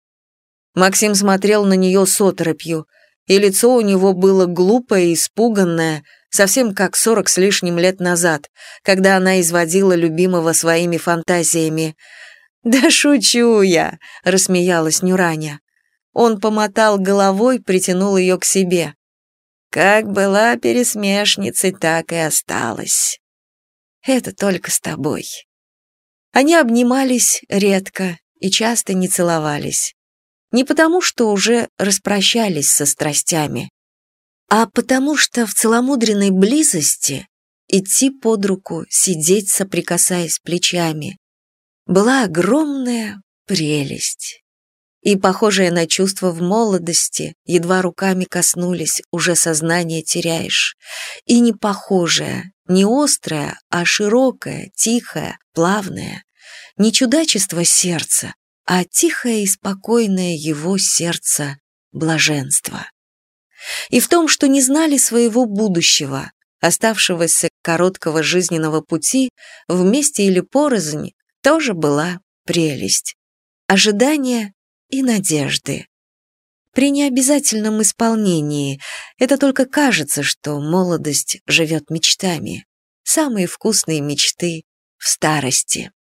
Максим смотрел на нее с оторопью, и лицо у него было глупое и испуганное, совсем как сорок с лишним лет назад, когда она изводила любимого своими фантазиями. «Да шучу я!» — рассмеялась Нюраня. Он помотал головой, притянул ее к себе. Как была пересмешницей, так и осталась. Это только с тобой. Они обнимались редко и часто не целовались. Не потому, что уже распрощались со страстями, а потому что в целомудренной близости идти под руку, сидеть, соприкасаясь плечами, была огромная прелесть и, похожее на чувство в молодости, едва руками коснулись, уже сознание теряешь. И не похожее, не острое, а широкое, тихое, плавное. Не чудачество сердца, а тихое и спокойное его сердце блаженство. И в том, что не знали своего будущего, оставшегося короткого жизненного пути, вместе или порознь, тоже была прелесть. Ожидание и надежды. при необязательном исполнении. Это только кажется, что молодость живет мечтами. Самые вкусные мечты в старости.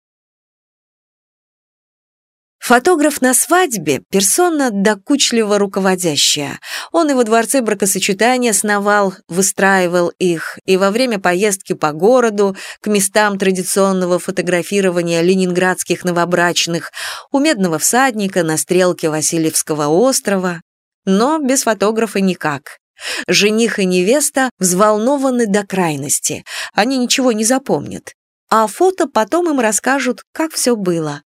Фотограф на свадьбе – персона докучливо руководящая. Он и во дворце бракосочетания сновал, выстраивал их, и во время поездки по городу, к местам традиционного фотографирования ленинградских новобрачных, у Медного всадника на стрелке Васильевского острова. Но без фотографа никак. Жених и невеста взволнованы до крайности, они ничего не запомнят. А фото потом им расскажут, как все было.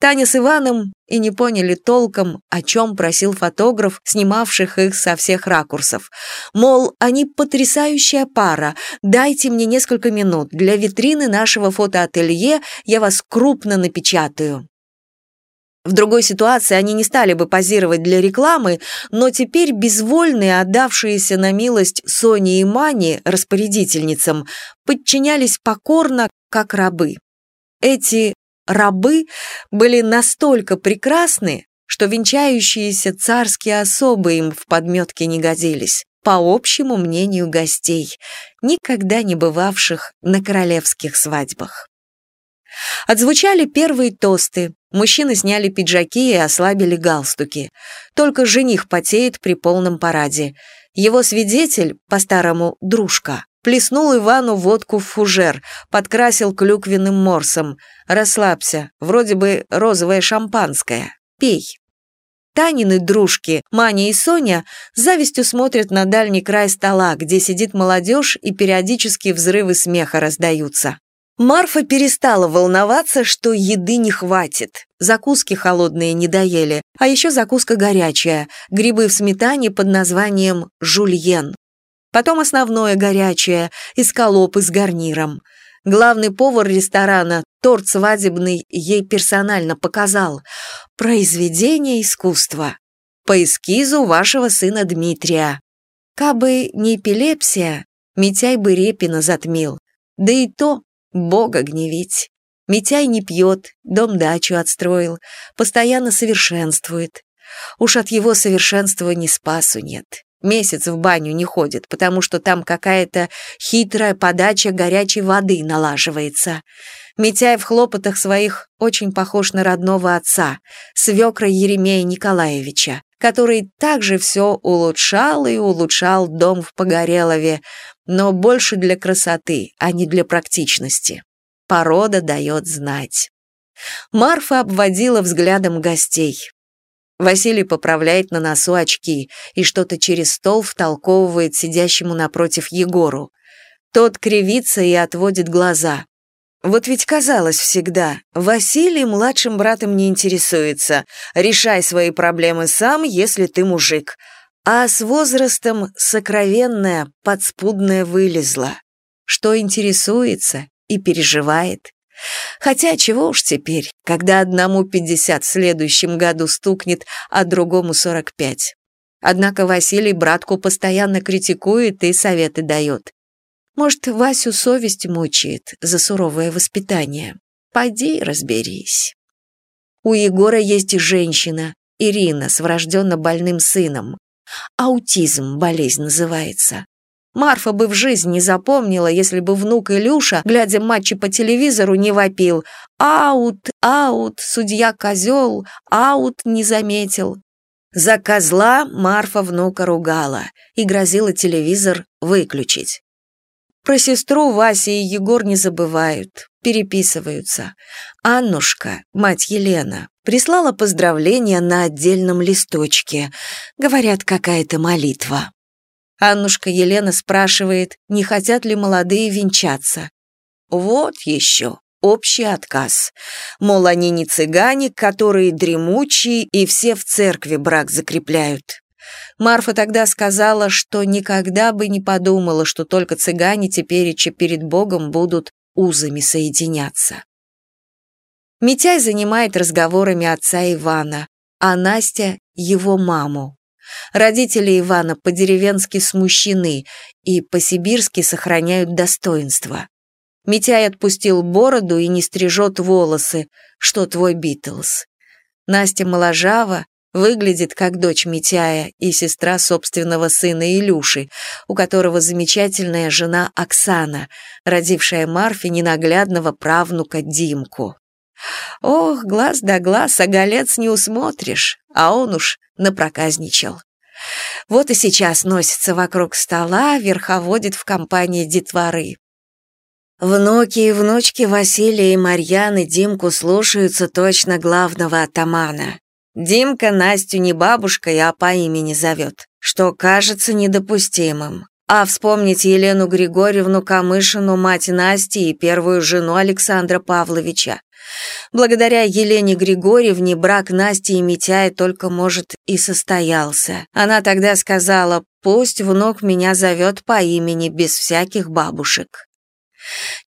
Таня с Иваном и не поняли толком, о чем просил фотограф, снимавших их со всех ракурсов. Мол, они потрясающая пара, дайте мне несколько минут, для витрины нашего фотоателье я вас крупно напечатаю. В другой ситуации они не стали бы позировать для рекламы, но теперь безвольные, отдавшиеся на милость Соне и Мане, распорядительницам, подчинялись покорно, как рабы. Эти рабы были настолько прекрасны, что венчающиеся царские особы им в подметке не годились, по общему мнению гостей, никогда не бывавших на королевских свадьбах. Отзвучали первые тосты, мужчины сняли пиджаки и ослабили галстуки. Только жених потеет при полном параде. Его свидетель, по-старому дружка, Плеснул Ивану водку в фужер, подкрасил клюквенным морсом. «Расслабься, вроде бы розовое шампанское. Пей». Танины дружки, Маня и Соня, завистью смотрят на дальний край стола, где сидит молодежь и периодически взрывы смеха раздаются. Марфа перестала волноваться, что еды не хватит. Закуски холодные не доели, а еще закуска горячая, грибы в сметане под названием «жульен» потом основное горячее, эскалопы с гарниром. Главный повар ресторана торт свадебный ей персонально показал. Произведение искусства. По эскизу вашего сына Дмитрия. Кабы не эпилепсия, Митяй бы Репина затмил. Да и то Бога гневить. Митяй не пьет, дом-дачу отстроил, постоянно совершенствует. Уж от его совершенства ни спасу нет. Месяц в баню не ходит, потому что там какая-то хитрая подача горячей воды налаживается. Митяй в хлопотах своих очень похож на родного отца, свекра Еремея Николаевича, который также все улучшал и улучшал дом в Погорелове, но больше для красоты, а не для практичности. Порода дает знать. Марфа обводила взглядом гостей. Василий поправляет на носу очки и что-то через стол втолковывает сидящему напротив Егору. Тот кривится и отводит глаза. Вот ведь казалось всегда, Василий младшим братом не интересуется. Решай свои проблемы сам, если ты мужик. А с возрастом сокровенное, подспудное вылезло. Что интересуется и переживает. Хотя чего уж теперь, когда одному 50 в следующем году стукнет, а другому 45. Однако Василий братку постоянно критикует и советы дает. Может, Васю совесть мучает за суровое воспитание. Пойди разберись. У Егора есть женщина, Ирина, с врожденно больным сыном. Аутизм болезнь называется. Марфа бы в жизни не запомнила, если бы внук Илюша, глядя матчи по телевизору, не вопил «Аут, аут, судья козел, аут не заметил». За козла Марфа внука ругала и грозила телевизор выключить. Про сестру Вася и Егор не забывают, переписываются. Аннушка, мать Елена, прислала поздравления на отдельном листочке. Говорят, какая-то молитва. Аннушка Елена спрашивает, не хотят ли молодые венчаться. Вот еще общий отказ. Мол, они не цыгане, которые дремучие и все в церкви брак закрепляют. Марфа тогда сказала, что никогда бы не подумала, что только цыгане тепереча перед Богом будут узами соединяться. Митяй занимает разговорами отца Ивана, а Настя — его маму. Родители Ивана по-деревенски смущены и по-сибирски сохраняют достоинство. Митяй отпустил бороду и не стрижет волосы, что твой Битлз. Настя моложава, Выглядит как дочь Митяя и сестра собственного сына Илюши, у которого замечательная жена Оксана, родившая Марфе ненаглядного правнука Димку. Ох, глаз да глаз, а голец не усмотришь, а он уж напроказничал. Вот и сейчас носится вокруг стола, верховодит в компании детворы. Внуки и внучки Василия и Марьяны Димку слушаются точно главного атамана. Димка Настю не бабушкой, а по имени зовет, что кажется недопустимым. А вспомнить Елену Григорьевну Камышину, мать Насти и первую жену Александра Павловича. Благодаря Елене Григорьевне брак Насти и Митяя только, может, и состоялся. Она тогда сказала, пусть внук меня зовет по имени, без всяких бабушек.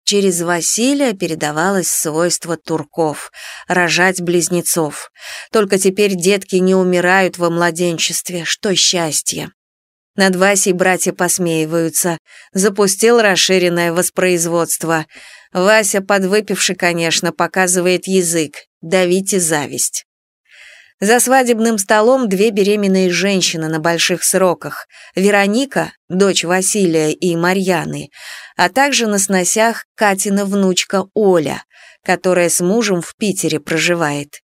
Через Василия передавалось свойство турков – рожать близнецов. Только теперь детки не умирают во младенчестве, что счастье. Над Васей братья посмеиваются. Запустил расширенное воспроизводство. Вася, подвыпивший, конечно, показывает язык. Давите зависть. За свадебным столом две беременные женщины на больших сроках. Вероника, дочь Василия и Марьяны, а также на сносях Катина внучка Оля, которая с мужем в Питере проживает.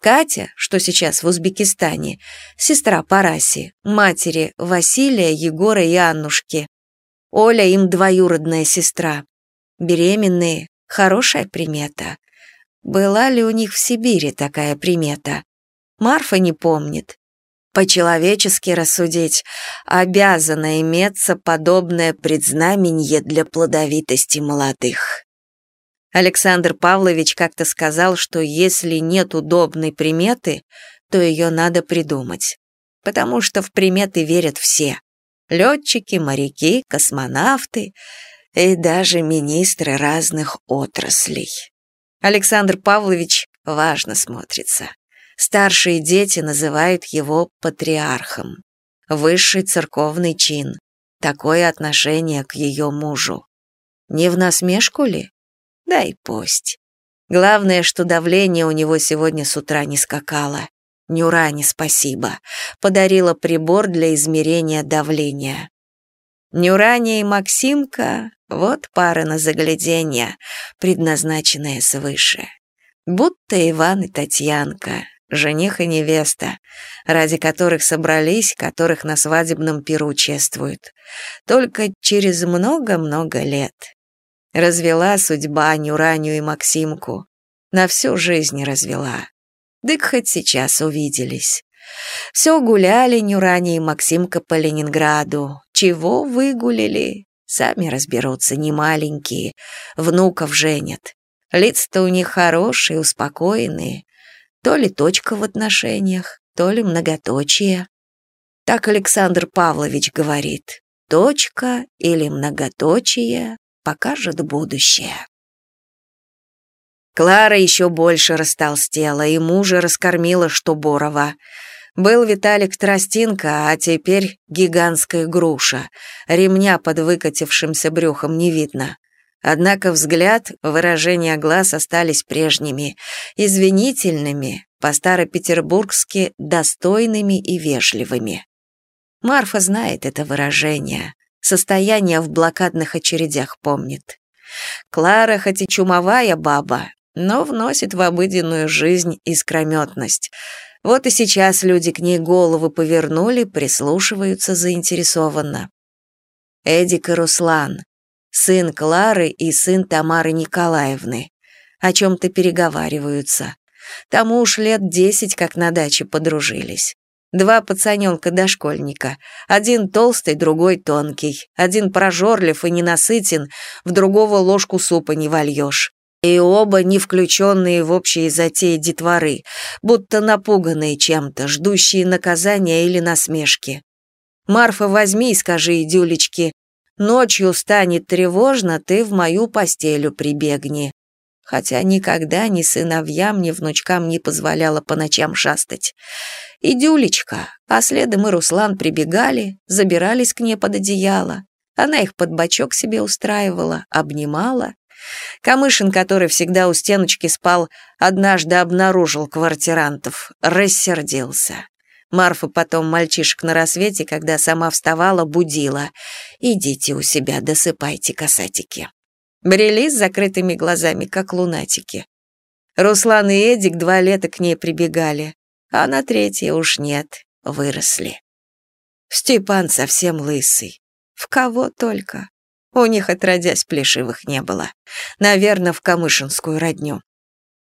Катя, что сейчас в Узбекистане, сестра Параси, матери Василия, Егора и Аннушки. Оля им двоюродная сестра. Беременные – хорошая примета. Была ли у них в Сибири такая примета? Марфа не помнит. По-человечески рассудить, обязано иметься подобное предзнаменье для плодовитости молодых. Александр Павлович как-то сказал, что если нет удобной приметы, то ее надо придумать. Потому что в приметы верят все. Летчики, моряки, космонавты и даже министры разных отраслей. Александр Павлович важно смотрится. Старшие дети называют его патриархом. Высший церковный чин. Такое отношение к ее мужу. Не в насмешку ли? Да и пусть. Главное, что давление у него сегодня с утра не скакало. Нюране спасибо. Подарила прибор для измерения давления. Нюране и Максимка — вот пара на загляденье, предназначенная свыше. Будто Иван и Татьянка, жених и невеста, ради которых собрались, которых на свадебном пиру чествуют. Только через много-много лет. Развела судьба Нюраню и Максимку. На всю жизнь развела. Дык хоть сейчас увиделись. Все гуляли Нюраня и Максимка по Ленинграду. Чего выгулили? Сами разберутся, не маленькие. Внуков женят. Лица-то у них хорошие, успокоенные. То ли точка в отношениях, то ли многоточие. Так Александр Павлович говорит. Точка или многоточие покажет будущее. Клара еще больше растолстела, и мужа раскормила, что Борова. Был Виталик Тростинка, а теперь гигантская груша. Ремня под выкатившимся брюхом не видно. Однако взгляд, выражение глаз остались прежними, извинительными, по-старопетербургски достойными и вежливыми. Марфа знает это выражение. Состояние в блокадных очередях помнит. Клара хоть и чумовая баба, но вносит в обыденную жизнь искрометность. Вот и сейчас люди к ней головы повернули, прислушиваются заинтересованно. Эдик и Руслан, сын Клары и сын Тамары Николаевны, о чем-то переговариваются. Тому уж лет десять, как на даче подружились. Два пацаненка-дошкольника. Один толстый, другой тонкий. Один прожорлив и ненасытен, в другого ложку супа не вольешь. И оба не включенные в общие затеи детворы, будто напуганные чем-то, ждущие наказания или насмешки. «Марфа, возьми и скажи, идюлечки, ночью станет тревожно, ты в мою постелю прибегни хотя никогда ни сыновьям, ни внучкам не позволяла по ночам шастать. И Дюлечка, а следом и Руслан прибегали, забирались к ней под одеяло. Она их под бочок себе устраивала, обнимала, Камышин, который всегда у стеночки спал, однажды обнаружил квартирантов, рассердился. Марфа потом мальчишек на рассвете, когда сама вставала, будила. «Идите у себя, досыпайте, касатики». Брели с закрытыми глазами, как лунатики. Руслан и Эдик два лета к ней прибегали, а на третье уж нет, выросли. Степан совсем лысый. В кого только. У них отродясь плешивых не было. Наверное, в камышинскую родню.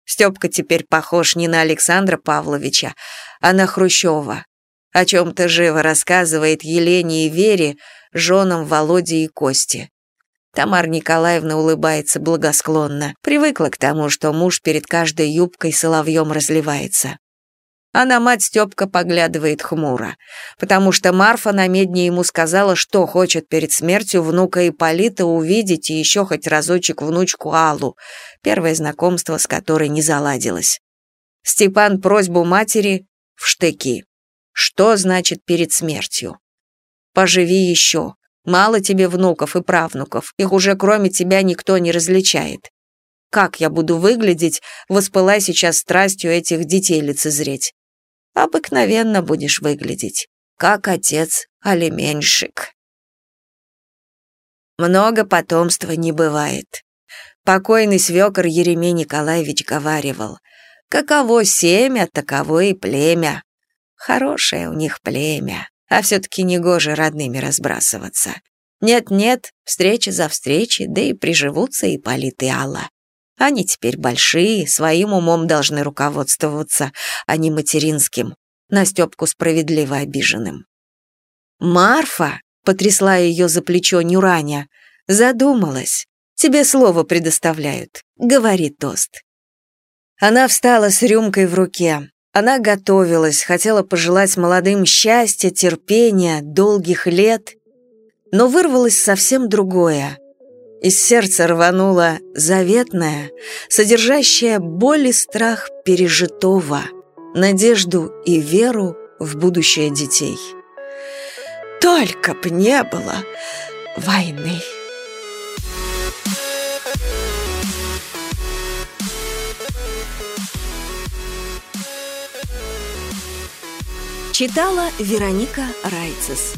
Степка теперь похож не на Александра Павловича, а на Хрущева. О чем-то живо рассказывает Елене и Вере, женам Володе и Кости. Тамара Николаевна улыбается благосклонно, привыкла к тому, что муж перед каждой юбкой соловьем разливается. А на мать Степка поглядывает хмуро, потому что Марфа на медне ему сказала, что хочет перед смертью внука Ипполита увидеть и еще хоть разочек внучку Аллу, первое знакомство с которой не заладилось. Степан просьбу матери в штыки. Что значит перед смертью? Поживи еще. Мало тебе внуков и правнуков, их уже кроме тебя никто не различает. Как я буду выглядеть, воспылай сейчас страстью этих детей лицезреть? Обыкновенно будешь выглядеть, как отец-алименщик. Много потомства не бывает. Покойный свекор Еремей Николаевич говаривал, каково семя, таково и племя. Хорошее у них племя, а все-таки негоже родными разбрасываться. Нет-нет, встреча за встречей, да и приживутся и Полит и Алла. Они теперь большие, своим умом должны руководствоваться, а не материнским, на Степку справедливо обиженным. «Марфа!» — потрясла ее за плечо Нюраня. «Задумалась. Тебе слово предоставляют. Говори тост». Она встала с рюмкой в руке. Она готовилась, хотела пожелать молодым счастья, терпения, долгих лет, но вырвалось совсем другое. Из сердца рвануло заветное, содержащее боль и страх пережитого, надежду и веру в будущее детей. Только б не было войны. Читала Вероника Райцес.